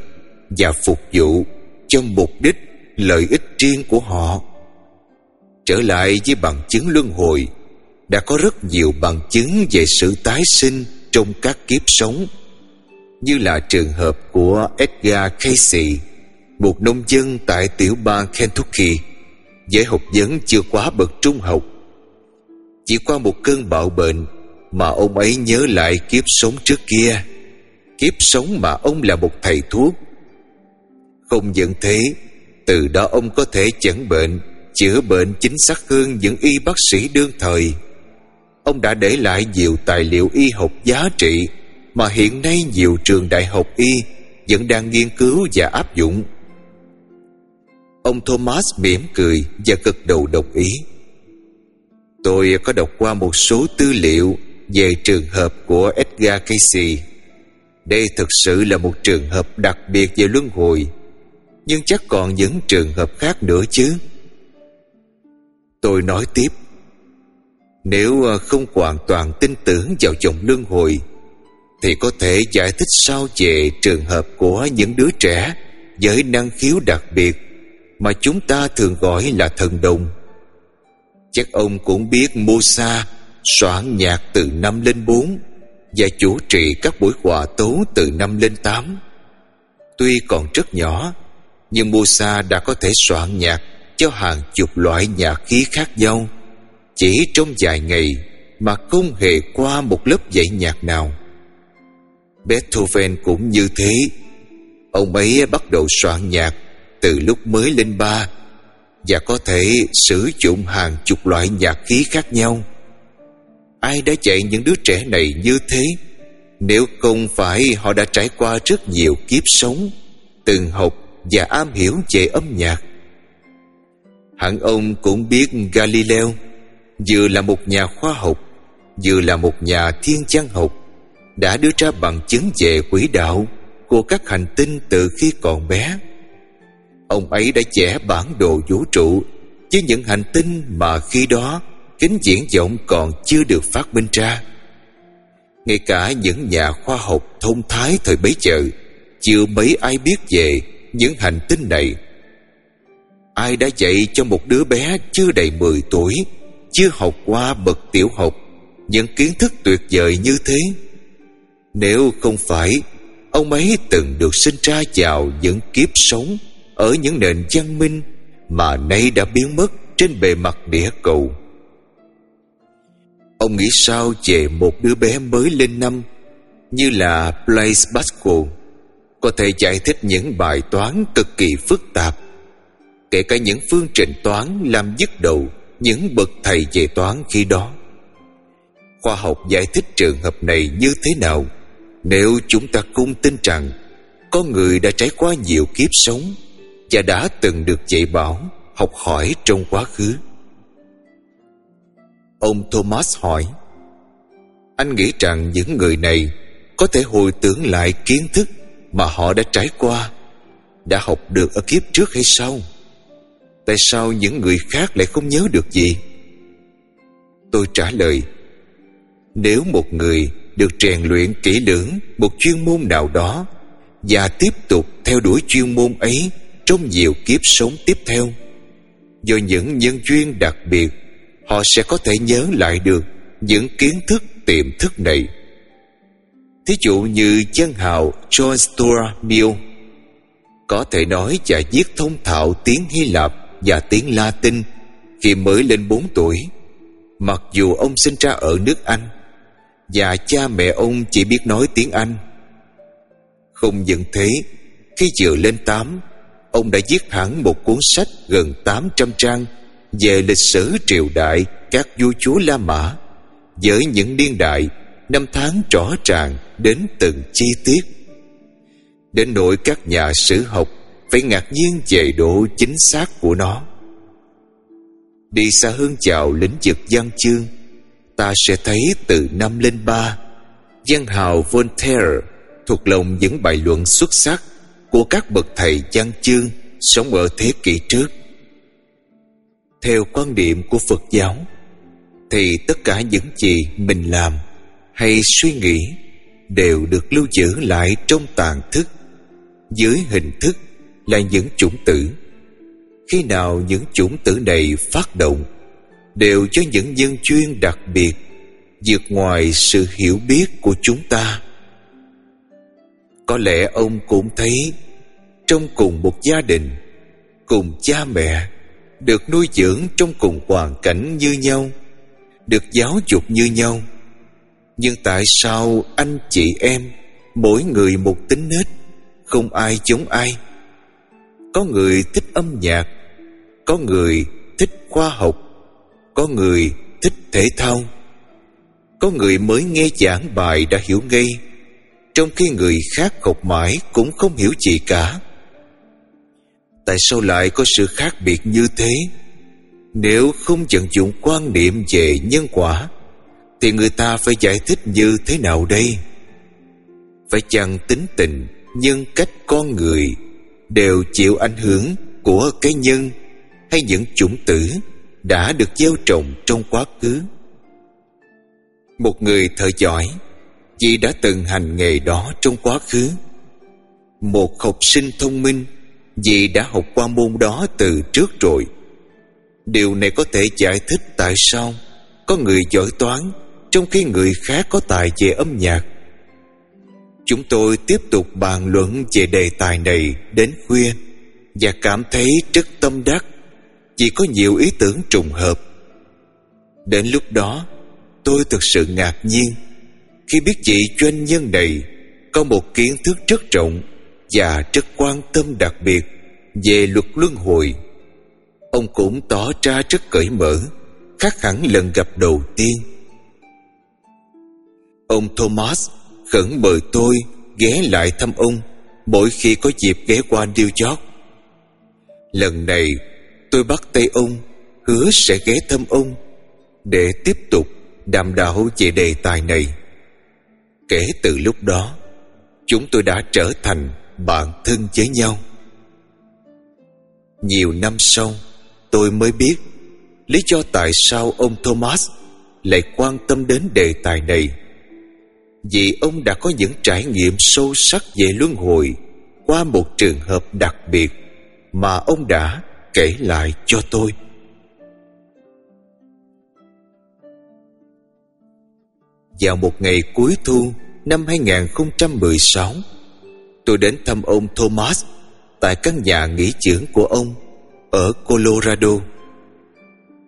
và phục vụ cho mục đích lợi ích riêng của họ. Trở lại với bằng chứng luân hồi, đã có rất nhiều bằng chứng về sự tái sinh trong các kiếp sống như là trường hợp của Edgar Casey một nông dân tại tiểu bang Kentucky, giới học vấn chưa quá bậc trung học. Chỉ qua một cơn bạo bệnh mà ông ấy nhớ lại kiếp sống trước kia. Kiếp sống mà ông là một thầy thuốc. Không những thế, từ đó ông có thể chẩn bệnh, Chữa bệnh chính xác hơn những y bác sĩ đương thời. Ông đã để lại nhiều tài liệu y học giá trị mà hiện nay nhiều trường đại học y Vẫn đang nghiên cứu và áp dụng. Ông Thomas mỉm cười và gật đầu đồng ý. Tôi có đọc qua một số tư liệu Về trường hợp của Edgar Casey Đây thực sự là một trường hợp đặc biệt về luân hồi, nhưng chắc còn những trường hợp khác nữa chứ. Tôi nói tiếp. Nếu không hoàn toàn tin tưởng vào chồng luân hồi thì có thể giải thích sao về trường hợp của những đứa trẻ Với năng khiếu đặc biệt Mà chúng ta thường gọi là thần đồng Chắc ông cũng biết Musa soạn nhạc từ năm lên bốn Và chủ trì các buổi hòa tấu từ năm lên tám Tuy còn rất nhỏ, nhưng Musa đã có thể soạn nhạc cho hàng chục loại nhạc khí khác nhau chỉ trong vài ngày mà không hề qua một lớp dạy nhạc nào. Beethoven cũng như thế. Ông ấy bắt đầu soạn nhạc từ lúc mới lên ba và có thể sử dụng hàng chục loại nhạc khí khác nhau. Ai đã dạy những đứa trẻ này như thế? Nếu không phải họ đã trải qua rất nhiều kiếp sống, từng học và am hiểu về âm nhạc. Hẳn ông cũng biết Galileo vừa là một nhà khoa học, vừa là một nhà thiên văn học, đã đưa ra bằng chứng về quỹ đạo của các hành tinh từ khi còn bé. Ông ấy đã vẽ bản đồ vũ trụ với những hành tinh mà khi đó kính diễn vọng còn chưa được phát minh ra. Ngay cả những nhà khoa học thông thái thời bấy giờ, chưa mấy ai biết về những hành tinh này Ai đã dạy cho một đứa bé chưa đầy 10 tuổi, Chưa học qua bậc tiểu học, những kiến thức tuyệt vời như thế nếu không phải, ông ấy từng được sinh ra vào những kiếp sống ở những nền văn minh mà nay đã biến mất trên bề mặt địa cầu. Ông nghĩ sao về một đứa bé mới lên năm như là Blaise Pascal? Có thể giải thích những bài toán cực kỳ phức tạp, kể cả những phương trình toán làm dứt đầu những bậc thầy về toán khi đó. Khoa học giải thích trường hợp này như thế nào? Nếu chúng ta không tin rằng có người đã trải qua nhiều kiếp sống và đã từng được dạy bảo, học hỏi trong quá khứ. Ông thomas hỏi, anh nghĩ rằng những người này có thể hồi tưởng lại kiến thức mà họ đã trải qua, đã học được ở kiếp trước hay sao tại sao những người khác lại không nhớ được gì tôi trả lời, nếu một người được rèn luyện kỹ lưỡng một chuyên môn nào đó và tiếp tục theo đuổi chuyên môn ấy trong nhiều kiếp sống tiếp theo. Do những nhân duyên đặc biệt, họ sẽ có thể nhớ lại được những kiến thức tiềm thức này. Thí dụ như chân hào John Stuart Mill có thể nói và viết thông thạo tiếng Hy Lạp và tiếng Latin khi mới lên 4 tuổi. Mặc dù ông sinh ra ở nước Anh và cha mẹ ông chỉ biết nói tiếng Anh. Không những thế, khi vừa lên tám, ông đã viết hẳn một cuốn sách gần 800 trang về lịch sử triều đại các vua chúa La Mã với những niên đại, năm tháng rõ ràng đến từng chi tiết. Đến nỗi các nhà sử học phải ngạc nhiên về độ chính xác của nó. Đi xa hơn chào lĩnh vực văn chương ta sẽ thấy từ năm lên ba văn hào Voltaire thuộc lòng những bài luận xuất sắc của các bậc thầy văn chương sống ở thế kỷ trước. Theo quan điểm của Phật giáo, thì tất cả những gì mình làm hay suy nghĩ đều được lưu giữ lại trong tàn thức dưới hình thức là những chủng tử. Khi nào những chủng tử này phát động đều cho những nhân chuyên đặc biệt, vượt ngoài sự hiểu biết của chúng ta. Có lẽ ông cũng thấy, trong cùng một gia đình, cùng cha mẹ, được nuôi dưỡng trong cùng hoàn cảnh như nhau, được giáo dục như nhau. Nhưng tại sao anh chị em, mỗi người một tính nết, không ai giống ai? Có người thích âm nhạc, có người thích khoa học có người thích thể thao. Có người mới nghe giảng bài đã hiểu ngay Trong khi người khác học mãi cũng không hiểu gì cả. Tại sao lại có sự khác biệt như thế? Nếu không vận dụng quan niệm về nhân quả Thì người ta phải giải thích như thế nào đây? Phải chăng tính tình, nhân cách con người Đều chịu ảnh hưởng của cái nhân Hay những chủng tử? Đã được gieo trồng trong quá khứ. Một người thợ giỏi, chỉ đã từng hành nghề đó trong quá khứ. Một học sinh thông minh, vì đã học qua môn đó từ trước rồi. Điều này có thể giải thích tại sao có người giỏi toán trong khi người khác có tài về âm nhạc. Chúng tôi tiếp tục bàn luận về đề tài này đến khuya và cảm thấy rất tâm đắc chỉ có nhiều ý tưởng trùng hợp. Đến lúc đó, Tôi thực sự ngạc nhiên. Khi biết chị doanh nhân này Có một kiến thức rất rộng Và rất quan tâm đặc biệt Về luật luân hồi, Ông cũng tỏ ra rất cởi mở, Khác hẳn lần gặp đầu tiên. Ông Thomas khẩn mời tôi ghé lại thăm ông mỗi khi có dịp ghé qua New York. Lần này tôi bắt tay ông, hứa sẽ ghé thăm ông, để tiếp tục đàm đạo về đề tài này. Kể từ lúc đó, chúng tôi đã trở thành bạn thân với nhau. Nhiều năm sau, tôi mới biết lý do tại sao ông thomas lại quan tâm đến đề tài này. Vì ông đã có những trải nghiệm sâu sắc về luân hồi qua một trường hợp đặc biệt mà ông đã kể lại cho tôi. Vào một ngày cuối thu năm 2016 Tôi đến thăm ông Thomas Tại căn nhà nghỉ dưỡng của ông Ở Colorado.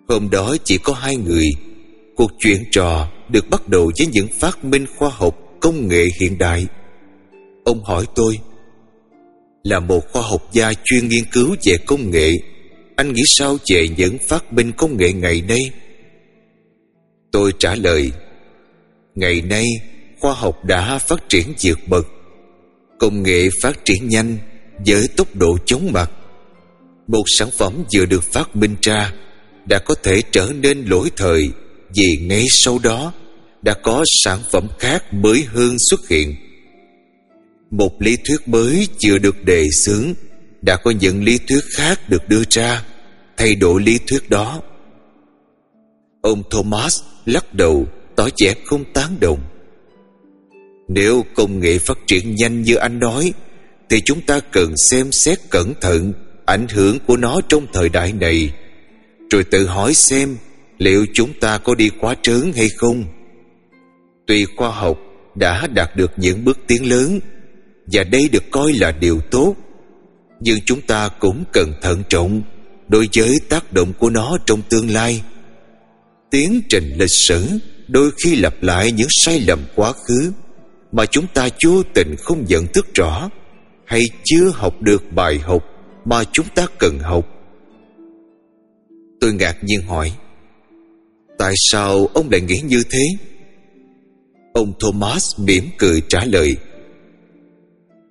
Hôm đó chỉ có hai người. Cuộc chuyện trò được bắt đầu với những phát minh khoa học công nghệ hiện đại. Ông hỏi tôi, Là một khoa học gia chuyên nghiên cứu về công nghệ anh nghĩ sao về những phát minh công nghệ ngày nay? Tôi trả lời, Ngày nay, khoa học đã phát triển vượt bậc. Công nghệ phát triển nhanh, với tốc độ chóng mặt. Một sản phẩm vừa được phát minh ra, Đã có thể trở nên lỗi thời Vì ngay sau đó Đã có sản phẩm khác mới hơn xuất hiện. Một lý thuyết mới chưa được đề xướng đã có những lý thuyết khác được đưa ra, Thay đổi lý thuyết đó. Ông Thomas lắc đầu, tỏ vẻ không tán đồng. Nếu công nghệ phát triển nhanh như anh nói, Thì chúng ta cần xem xét cẩn thận Ảnh hưởng của nó trong thời đại này. Rồi tự hỏi xem Liệu chúng ta có đi quá trớn hay không. Tuy khoa học đã đạt được những bước tiến lớn, Và đây được coi là điều tốt nhưng chúng ta cũng cần thận trọng Đối với tác động của nó trong tương lai. Tiến trình lịch sử Đôi khi lặp lại những sai lầm quá khứ mà chúng ta vô tình không nhận thức rõ hay chưa học được bài học mà chúng ta cần học. Tôi ngạc nhiên hỏi, tại sao ông lại nghĩ như thế? Ông thomas mỉm cười trả lời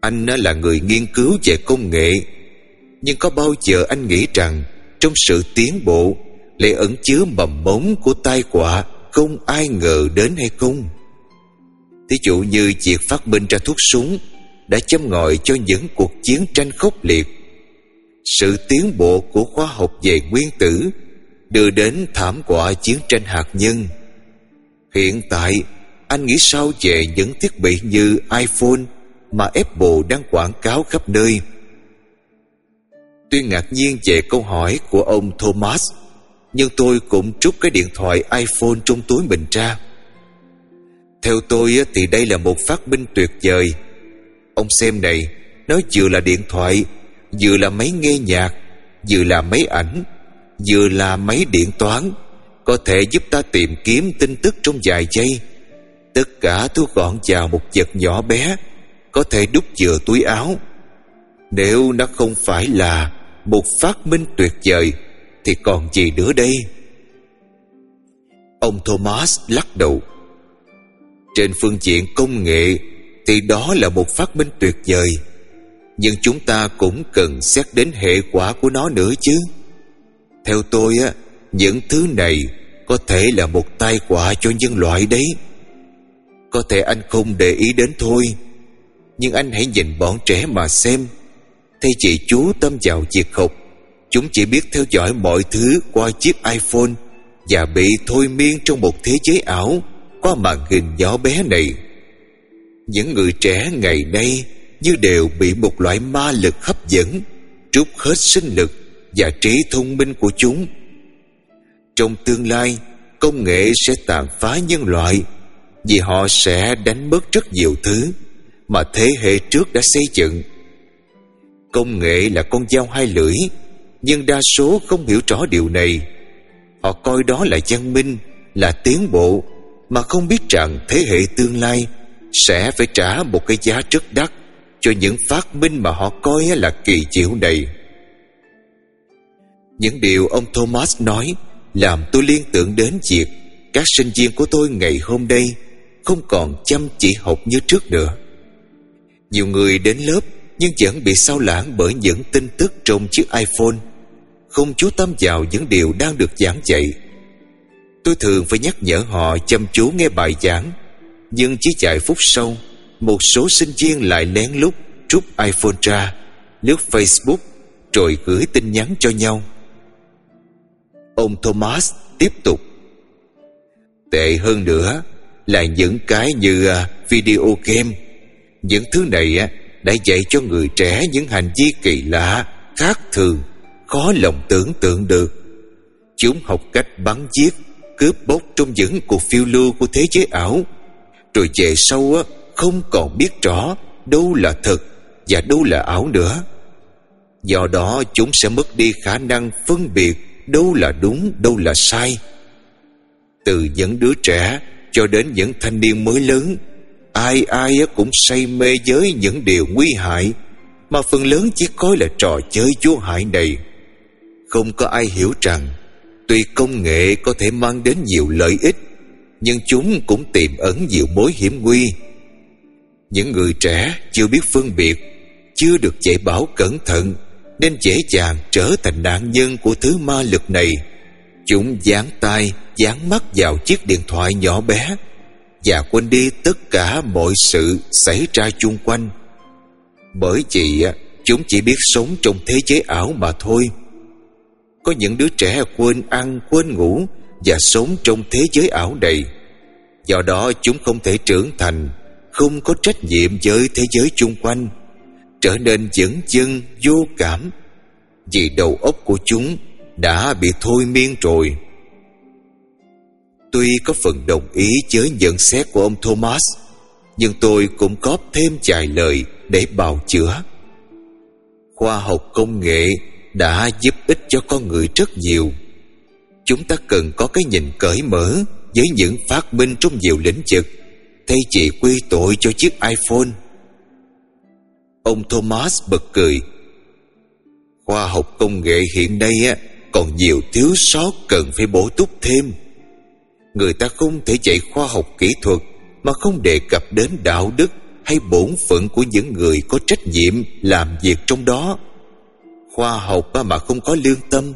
anh là người nghiên cứu về công nghệ nhưng có bao giờ anh nghĩ rằng trong sự tiến bộ lại ẩn chứa mầm mống của tai họa không ai ngờ đến hay không Thí dụ như việc phát minh ra thuốc súng đã châm ngòi cho những cuộc chiến tranh khốc liệt. Sự tiến bộ của khoa học về nguyên tử đưa đến thảm họa chiến tranh hạt nhân. Hiện tại, anh nghĩ sao về những thiết bị như iPhone mà Apple đang quảng cáo khắp nơi? Tuy ngạc nhiên về câu hỏi của ông Thomas, nhưng tôi cũng trút cái điện thoại iPhone trong túi mình ra. Theo tôi thì đây là một phát minh tuyệt vời Ông xem này Nó vừa là điện thoại Vừa là máy nghe nhạc Vừa là máy ảnh Vừa là máy điện toán Có thể giúp ta tìm kiếm tin tức trong vài giây Tất cả thu gọn vào một vật nhỏ bé có thể đút vừa túi áo. Nếu nó không phải là Một phát minh tuyệt vời, Thì còn gì nữa đây? Ông Thomas lắc đầu. Trên phương diện công nghệ Thì đó là một phát minh tuyệt vời, Nhưng chúng ta cũng cần xét đến hệ quả của nó nữa chứ. Theo tôi á, Những thứ này Có thể là một tai họa cho nhân loại đấy. Có thể anh không để ý đến thôi. Nhưng anh hãy nhìn bọn trẻ mà xem. Thay chị chú tâm vào việc học. Chúng chỉ biết theo dõi mọi thứ qua chiếc iPhone Và bị thôi miên trong một thế giới ảo qua màn hình nhỏ bé này. Những người trẻ ngày nay như đều bị một loại ma lực hấp dẫn, trút hết sinh lực và trí thông minh của chúng. Trong tương lai, công nghệ sẽ tàn phá nhân loại vì họ sẽ đánh mất rất nhiều thứ mà thế hệ trước đã xây dựng công nghệ là con dao hai lưỡi, nhưng đa số không hiểu rõ điều này họ coi đó là văn minh, là tiến bộ, mà không biết rằng thế hệ tương lai sẽ phải trả một cái giá rất đắt cho những phát minh mà họ coi là kỳ diệu này. Những điều ông Thomas nói làm tôi liên tưởng đến việc các sinh viên của tôi ngày hôm nay không còn chăm chỉ học như trước nữa. Nhiều người đến lớp nhưng vẫn bị sao lãng bởi những tin tức trong chiếc iPhone, không chú tâm vào những điều đang được giảng dạy. Tôi thường phải nhắc nhở họ chăm chú nghe bài giảng Nhưng chỉ vài phút sau Một số sinh viên lại lén lút Rút iPhone ra Lướt Facebook Rồi gửi tin nhắn cho nhau. Ông Thomas tiếp tục. Tệ hơn nữa Là những cái như à, video game. Những thứ này đã dạy cho người trẻ những hành vi kỳ lạ, khác thường, khó lòng tưởng tượng được. Chúng học cách bắn giết, cướp bóc trong những cuộc phiêu lưu của thế giới ảo. Rồi về sau Không còn biết rõ Đâu là thật Và đâu là ảo nữa. Do đó chúng sẽ mất đi khả năng phân biệt Đâu là đúng, đâu là sai. Từ những đứa trẻ Cho đến những thanh niên mới lớn Ai ai cũng say mê với những điều nguy hại Mà phần lớn chỉ coi là trò chơi vô hại này. Không có ai hiểu rằng Tuy công nghệ có thể mang đến nhiều lợi ích Nhưng chúng cũng tiềm ẩn nhiều mối hiểm nguy. Những người trẻ chưa biết phân biệt Chưa được dạy bảo cẩn thận Nên dễ dàng trở thành nạn nhân của thứ ma lực này. Chúng dán tay, dán mắt vào chiếc điện thoại nhỏ bé và quên đi tất cả mọi sự xảy ra chung quanh. Bởi vì chúng chỉ biết sống trong thế giới ảo mà thôi. Có những đứa trẻ quên ăn, quên ngủ Và sống trong thế giới ảo này. Do đó chúng không thể trưởng thành Không có trách nhiệm với thế giới chung quanh. Trở nên dẫn chân, vô cảm. Vì đầu óc của chúng đã bị thôi miên rồi. Tuy có phần đồng ý với nhận xét của ông Thomas Nhưng tôi cũng góp thêm vài lời để bào chữa Khoa học công nghệ đã giúp ích cho con người rất nhiều. Chúng ta cần có cái nhìn cởi mở với những phát minh trong nhiều lĩnh vực thay chị quy tội cho chiếc iPhone. Ông Thomas bật cười. Khoa học công nghệ hiện nay á, còn nhiều thiếu sót cần phải bổ túc thêm. Người ta không thể dạy khoa học kỹ thuật mà không đề cập đến đạo đức hay bổn phận của những người có trách nhiệm làm việc trong đó. Khoa học mà không có lương tâm,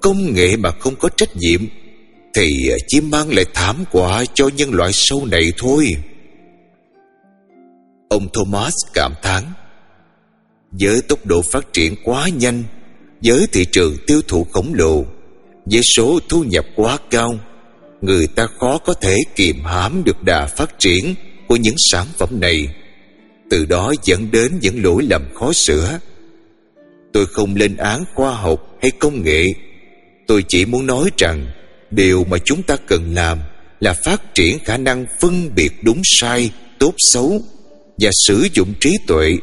công nghệ mà không có trách nhiệm, thì chỉ mang lại thảm quả cho nhân loại sau này thôi. Ông thomas cảm thán, với tốc độ phát triển quá nhanh, với thị trường tiêu thụ khổng lồ, với số thu nhập quá cao người ta khó có thể kiềm hãm được đà phát triển của những sản phẩm này. Từ đó dẫn đến những lỗi lầm khó sửa. Tôi không lên án khoa học hay công nghệ. Tôi chỉ muốn nói rằng Điều mà chúng ta cần làm Là phát triển khả năng phân biệt đúng sai, tốt xấu Và sử dụng trí tuệ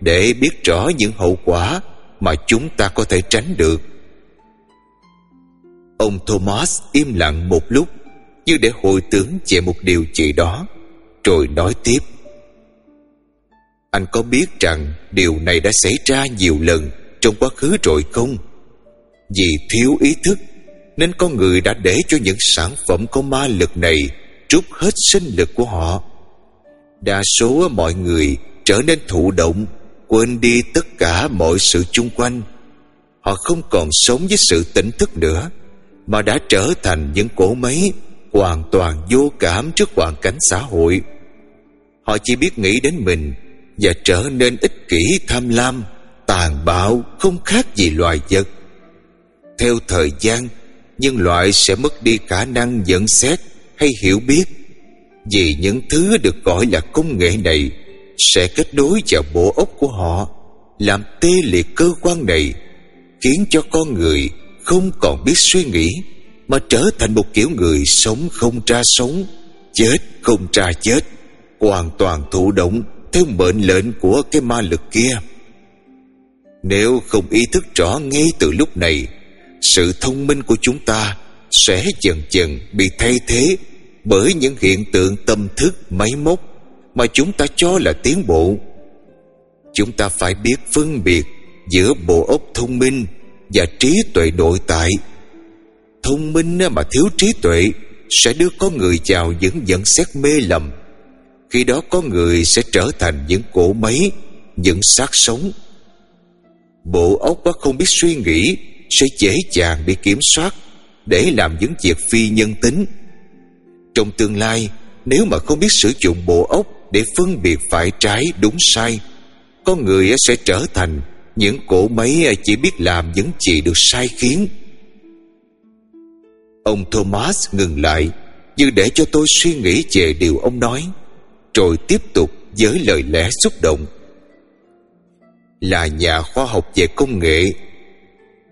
Để biết rõ những hậu quả Mà chúng ta có thể tránh được. Ông Thomas im lặng một lúc. Như để hồi tưởng về một điều gì đó, Rồi nói tiếp. Anh có biết rằng Điều này đã xảy ra nhiều lần trong quá khứ rồi không? Vì thiếu ý thức, Nên con người đã để cho những sản phẩm có ma lực này Trút hết sinh lực của họ. Đa số mọi người trở nên thụ động, Quên đi tất cả mọi sự chung quanh. Họ không còn sống với sự tỉnh thức nữa, Mà đã trở thành những cỗ máy Hoàn toàn vô cảm trước hoàn cảnh xã hội. Họ chỉ biết nghĩ đến mình Và trở nên ích kỷ, tham lam, tàn bạo, không khác gì loài vật. Theo thời gian, nhân loại sẽ mất đi khả năng nhận xét hay hiểu biết, vì những thứ được gọi là công nghệ này sẽ kết nối vào bộ óc của họ, làm tê liệt cơ quan này, khiến cho con người không còn biết suy nghĩ mà trở thành một kiểu người sống không tra sống, chết không tra chết, hoàn toàn thụ động theo mệnh lệnh của cái ma lực kia. Nếu không ý thức rõ ngay từ lúc này, Sự thông minh của chúng ta Sẽ dần dần bị thay thế Bởi những hiện tượng tâm thức máy móc Mà chúng ta cho là tiến bộ. Chúng ta phải biết phân biệt Giữa bộ óc thông minh Và trí tuệ nội tại Thông minh mà thiếu trí tuệ, Sẽ đưa con người vào những dẫn xét mê lầm. Khi đó có người sẽ trở thành những cỗ máy, Những xác sống. Bộ óc không biết suy nghĩ, Sẽ dễ dàng bị kiểm soát Để làm những việc phi nhân tính. Trong tương lai, Nếu mà không biết sử dụng bộ óc Để phân biệt phải trái đúng sai, Con người sẽ trở thành Những cỗ máy chỉ biết làm những gì được sai khiến. Ông Thomas ngừng lại, Như để cho tôi suy nghĩ về điều ông nói, Rồi tiếp tục với lời lẽ xúc động là nhà khoa học về công nghệ,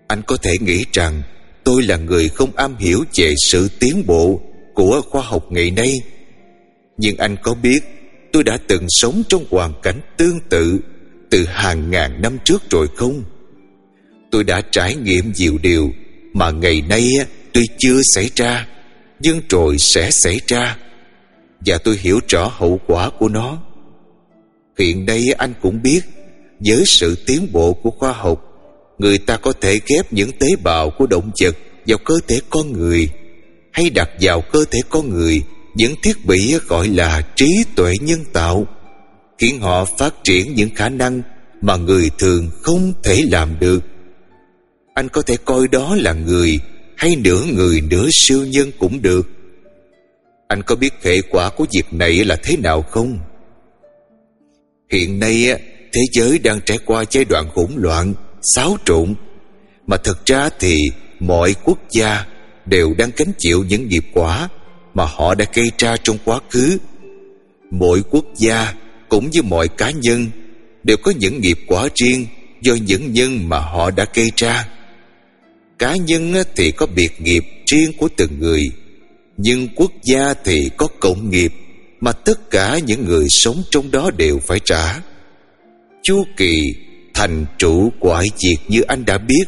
anh có thể nghĩ rằng tôi là người không am hiểu về sự tiến bộ của khoa học ngày nay Nhưng anh có biết, Tôi đã từng sống trong hoàn cảnh tương tự Từ hàng ngàn năm trước rồi không Tôi đã trải nghiệm nhiều điều Mà ngày nay á tuy chưa xảy ra, Nhưng rồi sẽ xảy ra, Và tôi hiểu rõ hậu quả của nó. Hiện nay anh cũng biết, Với sự tiến bộ của khoa học, Người ta có thể ghép những tế bào của động vật Vào cơ thể con người, Hay đặt vào cơ thể con người Những thiết bị gọi là trí tuệ nhân tạo, Khiến họ phát triển những khả năng Mà người thường không thể làm được. Anh có thể coi đó là người hay nửa người nửa siêu nhân cũng được. Anh có biết hệ quả của việc này là thế nào không? Hiện nay thế giới đang trải qua giai đoạn hỗn loạn, xáo trộn. Mà thật ra thì mọi quốc gia đều đang gánh chịu những nghiệp quả mà họ đã gây ra trong quá khứ. Mỗi quốc gia cũng như mọi cá nhân đều có những nghiệp quả riêng do những nhân mà họ đã gây ra cá nhân thì có biệt nghiệp riêng của từng người nhưng quốc gia thì có cộng nghiệp mà tất cả những người sống trong đó đều phải trả. Chu kỳ thành trụ quại diệt như anh đã biết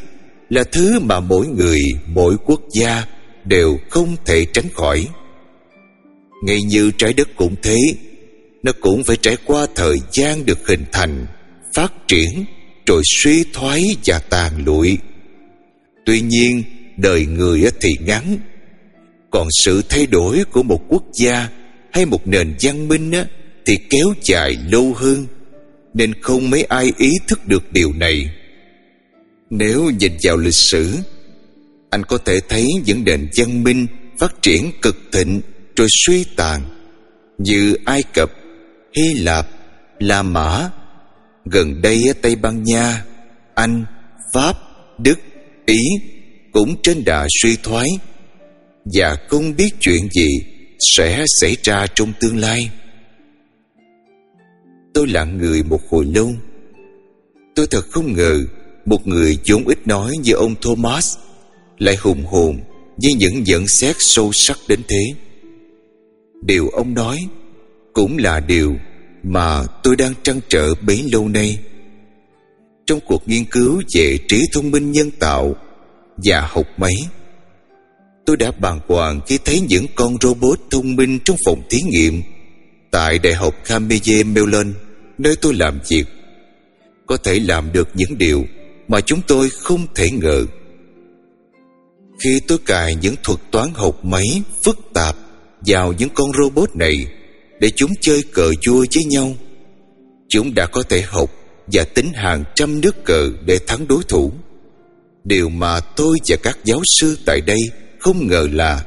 là thứ mà mỗi người, mỗi quốc gia đều không thể tránh khỏi. Ngay như trái đất cũng thế, nó cũng phải trải qua thời gian được hình thành, phát triển, rồi suy thoái và tàn lụi. Tuy nhiên, đời người thì ngắn, còn sự thay đổi của một quốc gia hay một nền văn minh thì kéo dài lâu hơn nên không mấy ai ý thức được điều này. Nếu nhìn vào lịch sử, anh có thể thấy những nền văn minh phát triển cực thịnh rồi suy tàn như Ai Cập, Hy Lạp, La Mã, gần đây Tây Ban Nha, Anh, Pháp, Đức, Ý cũng trên đà suy thoái, và không biết chuyện gì sẽ xảy ra trong tương lai. Tôi lặng người một hồi lâu. Tôi thật không ngờ một người vốn ít nói như ông thomas lại hùng hồn với những nhận xét sâu sắc đến thế. Điều ông nói cũng là điều mà tôi đang trăn trở bấy lâu nay trong cuộc nghiên cứu về trí thông minh nhân tạo và học máy Tôi đã bàng hoàng khi thấy những con robot thông minh trong phòng thí nghiệm tại Đại học Carnegie Mellon, nơi tôi làm việc, có thể làm được những điều mà chúng tôi không thể ngờ. Khi tôi cài những thuật toán học máy phức tạp vào những con robot này để chúng chơi cờ vua với nhau, chúng đã có thể học và tính hàng trăm nước cờ để thắng đối thủ. Điều mà tôi và các giáo sư tại đây không ngờ là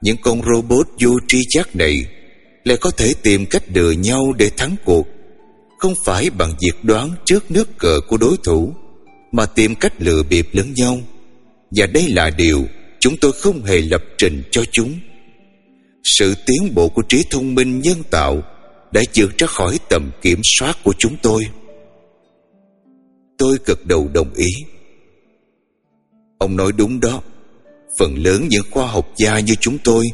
những con robot vô tri giác này lại có thể tìm cách lừa nhau để thắng cuộc. Không phải bằng việc đoán trước nước cờ của đối thủ mà tìm cách lừa bịp lẫn nhau. Và đây là điều chúng tôi không hề lập trình cho chúng. Sự tiến bộ của trí thông minh nhân tạo đã vượt ra khỏi tầm kiểm soát của chúng tôi tôi gật đầu đồng ý. Ông nói đúng đó. Phần lớn những khoa học gia như chúng tôi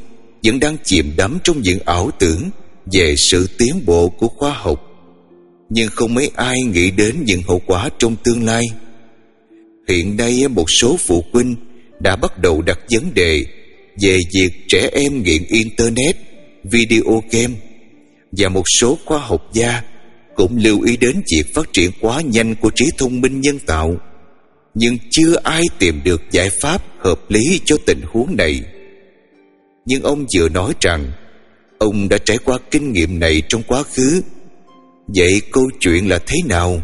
vẫn đang chìm đắm trong những ảo tưởng về sự tiến bộ của khoa học. Nhưng không mấy ai nghĩ đến những hậu quả trong tương lai. Hiện nay, một số phụ huynh đã bắt đầu đặt vấn đề về việc trẻ em nghiện internet, video game và một số khoa học gia cũng lưu ý đến việc phát triển quá nhanh của trí thông minh nhân tạo. Nhưng chưa ai tìm được giải pháp hợp lý cho tình huống này. Nhưng ông vừa nói rằng, ông đã trải qua kinh nghiệm này trong quá khứ. Vậy câu chuyện là thế nào?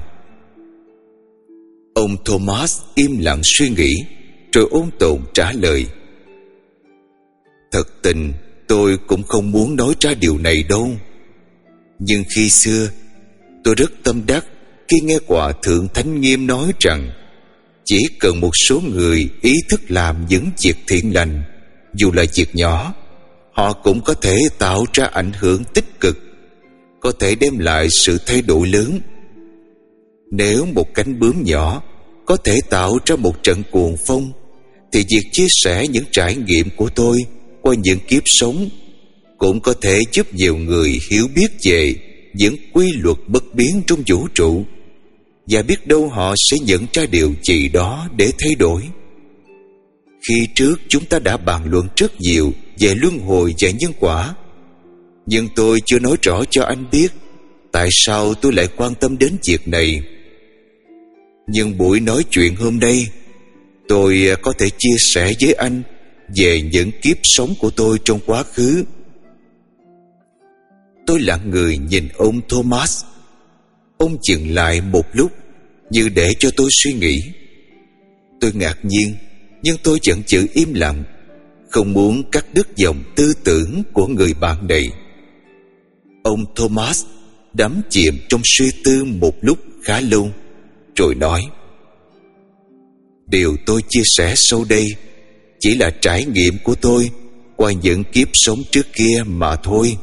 Ông thomas im lặng suy nghĩ, rồi ôn tồn trả lời. Thật tình, tôi cũng không muốn nói ra điều này đâu. Nhưng khi xưa tôi rất tâm đắc khi nghe quả thượng thánh nghiêm nói rằng, chỉ cần một số người ý thức làm những việc thiện lành, Dù là việc nhỏ, Họ cũng có thể tạo ra ảnh hưởng tích cực, Có thể đem lại sự thay đổi lớn. Nếu một cánh bướm nhỏ Có thể tạo ra một trận cuồng phong, Thì việc chia sẻ những trải nghiệm của tôi Qua những kiếp sống cũng có thể giúp nhiều người hiểu biết về những quy luật bất biến trong vũ trụ và biết đâu họ sẽ nhận ra điều gì đó để thay đổi. Khi trước chúng ta đã bàn luận rất nhiều về luân hồi và nhân quả, nhưng tôi chưa nói rõ cho anh biết tại sao tôi lại quan tâm đến việc này. Nhưng buổi nói chuyện hôm nay, tôi có thể chia sẻ với anh về những kiếp sống của tôi trong quá khứ. Tôi lặng người nhìn ông Thomas. Ông dừng lại một lúc như để cho tôi suy nghĩ. Tôi ngạc nhiên, nhưng tôi vẫn giữ im lặng, không muốn cắt đứt dòng tư tưởng của người bạn này. Ông Thomas đắm chìm trong suy tư một lúc khá lâu, rồi nói Điều tôi chia sẻ sau đây chỉ là trải nghiệm của tôi qua những kiếp sống trước kia mà thôi.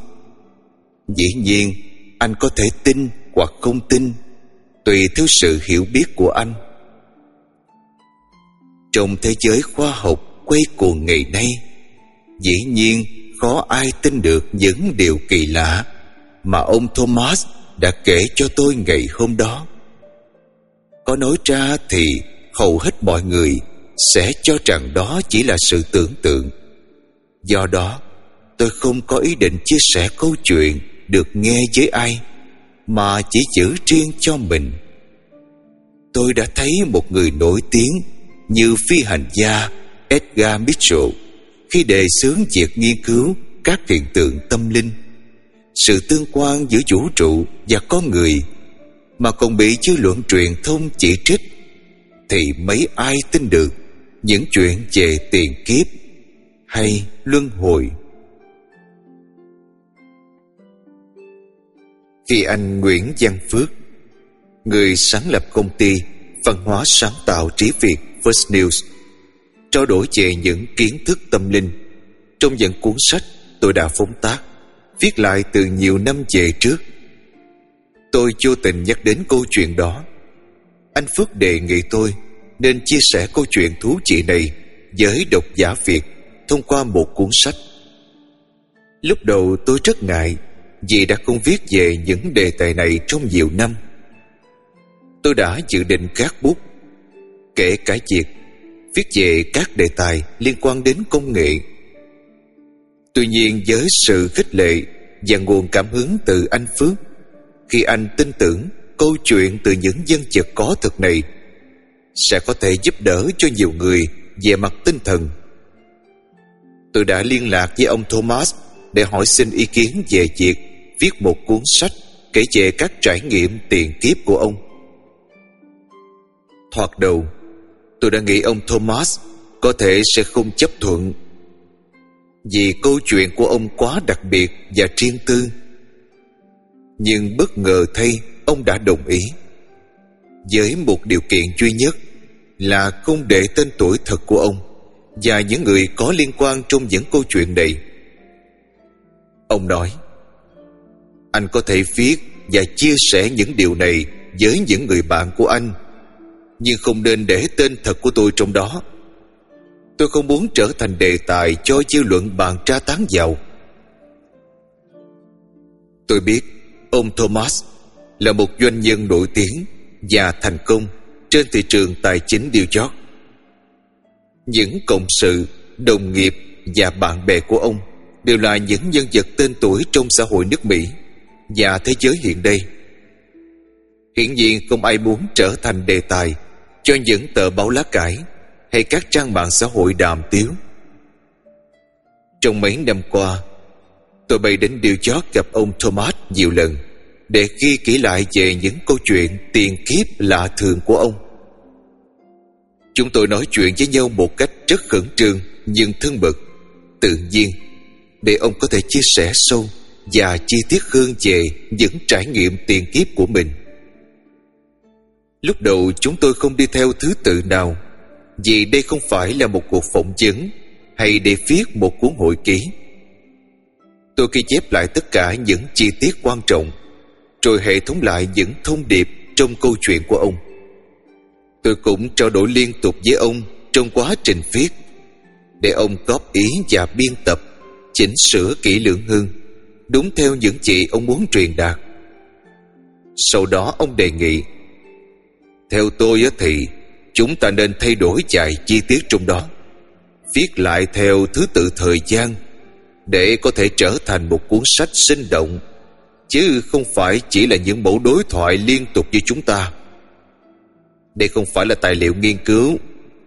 Dĩ nhiên, anh có thể tin hoặc không tin, tùy theo sự hiểu biết của anh. Trong thế giới khoa học quay cuồng ngày nay, dĩ nhiên khó ai tin được những điều kỳ lạ mà ông Thomas đã kể cho tôi ngày hôm đó. Có nói ra thì hầu hết mọi người sẽ cho rằng đó chỉ là sự tưởng tượng. Do đó, tôi không có ý định chia sẻ câu chuyện được nghe với ai, mà chỉ giữ riêng cho mình. Tôi đã thấy một người nổi tiếng như phi hành gia Edgar Mitchell khi đề xướng việc nghiên cứu các hiện tượng tâm linh, sự tương quan giữa vũ trụ và con người mà còn bị dư luận truyền thông chỉ trích thì mấy ai tin được những chuyện về tiền kiếp hay luân hồi. Khi anh Nguyễn Văn Phước, người sáng lập công ty văn hóa sáng tạo trí Việt First News, trao đổi về những kiến thức tâm linh trong những cuốn sách tôi đã phóng tác, viết lại từ nhiều năm về trước. Tôi vô tình nhắc đến câu chuyện đó. Anh Phước đề nghị tôi nên chia sẻ câu chuyện thú vị này với độc giả Việt thông qua một cuốn sách. Lúc đầu tôi rất ngại vì đã không viết về những đề tài này trong nhiều năm. Tôi đã dự định các bút, kể cả việc viết về các đề tài liên quan đến công nghệ. Tuy nhiên với sự khích lệ và nguồn cảm hứng từ anh Phước, khi anh tin tưởng câu chuyện từ những dân vật có thực này sẽ có thể giúp đỡ cho nhiều người về mặt tinh thần. Tôi đã liên lạc với ông Thomas để hỏi xin ý kiến về việc viết một cuốn sách kể về các trải nghiệm tiền kiếp của ông. Thoạt đầu, tôi đã nghĩ ông Thomas có thể sẽ không chấp thuận vì câu chuyện của ông quá đặc biệt và riêng tư. Nhưng bất ngờ thay, ông đã đồng ý với một điều kiện duy nhất là không để tên tuổi thật của ông và những người có liên quan trong những câu chuyện này. Ông nói, anh có thể viết và chia sẻ những điều này với những người bạn của anh, nhưng không nên để tên thật của tôi trong đó. Tôi không muốn trở thành đề tài cho dư luận bàn tra tán vào. Tôi biết ông Thomas là một doanh nhân nổi tiếng và thành công trên thị trường tài chính New York. Những cộng sự, đồng nghiệp và bạn bè của ông đều là những nhân vật tên tuổi trong xã hội nước Mỹ và thế giới hiện đây. Hiển nhiên không ai muốn trở thành đề tài cho những tờ báo lá cải hay các trang mạng xã hội đàm tiếu. Trong mấy năm qua, tôi bay đến New York gặp ông Thomas nhiều lần để ghi kỹ lại về những câu chuyện tiền kiếp lạ thường của ông. Chúng tôi nói chuyện với nhau một cách rất khẩn trương nhưng thân mật, tự nhiên để ông có thể chia sẻ sâu và chi tiết hơn về những trải nghiệm tiền kiếp của mình. Lúc đầu chúng tôi không đi theo thứ tự nào, vì đây không phải là một cuộc phỏng vấn hay để viết một cuốn hội ký. Tôi ghi chép lại tất cả những chi tiết quan trọng, rồi hệ thống lại những thông điệp trong câu chuyện của ông. Tôi cũng trao đổi liên tục với ông trong quá trình viết, để ông góp ý và biên tập, chỉnh sửa kỹ lưỡng hơn đúng theo những gì ông muốn truyền đạt. Sau đó ông đề nghị, theo tôi thì chúng ta nên thay đổi vài chi tiết trong đó, viết lại theo thứ tự thời gian để có thể trở thành một cuốn sách sinh động, chứ không phải chỉ là những mẫu đối thoại liên tục với chúng ta. Đây không phải là tài liệu nghiên cứu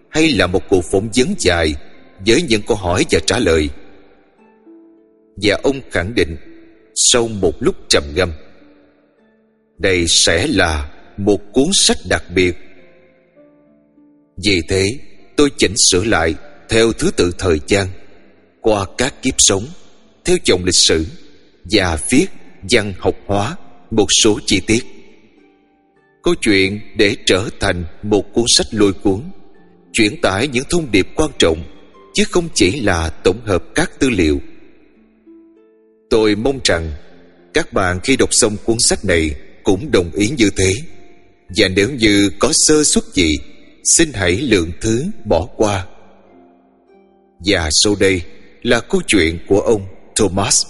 hay là một cuộc phỏng vấn dài với những câu hỏi và trả lời. Và ông khẳng định sau một lúc trầm ngâm, đây sẽ là một cuốn sách đặc biệt. Vì thế, tôi chỉnh sửa lại theo thứ tự thời gian, qua các kiếp sống, theo dòng lịch sử, và viết văn học hóa một số chi tiết. Câu chuyện để trở thành một cuốn sách lôi cuốn, chuyển tải những thông điệp quan trọng, chứ không chỉ là tổng hợp các tư liệu tôi mong rằng các bạn khi đọc xong cuốn sách này cũng đồng ý như thế. Và nếu như có sơ suất gì, xin hãy lượng thứ bỏ qua. Và sau đây là câu chuyện của ông Thomas.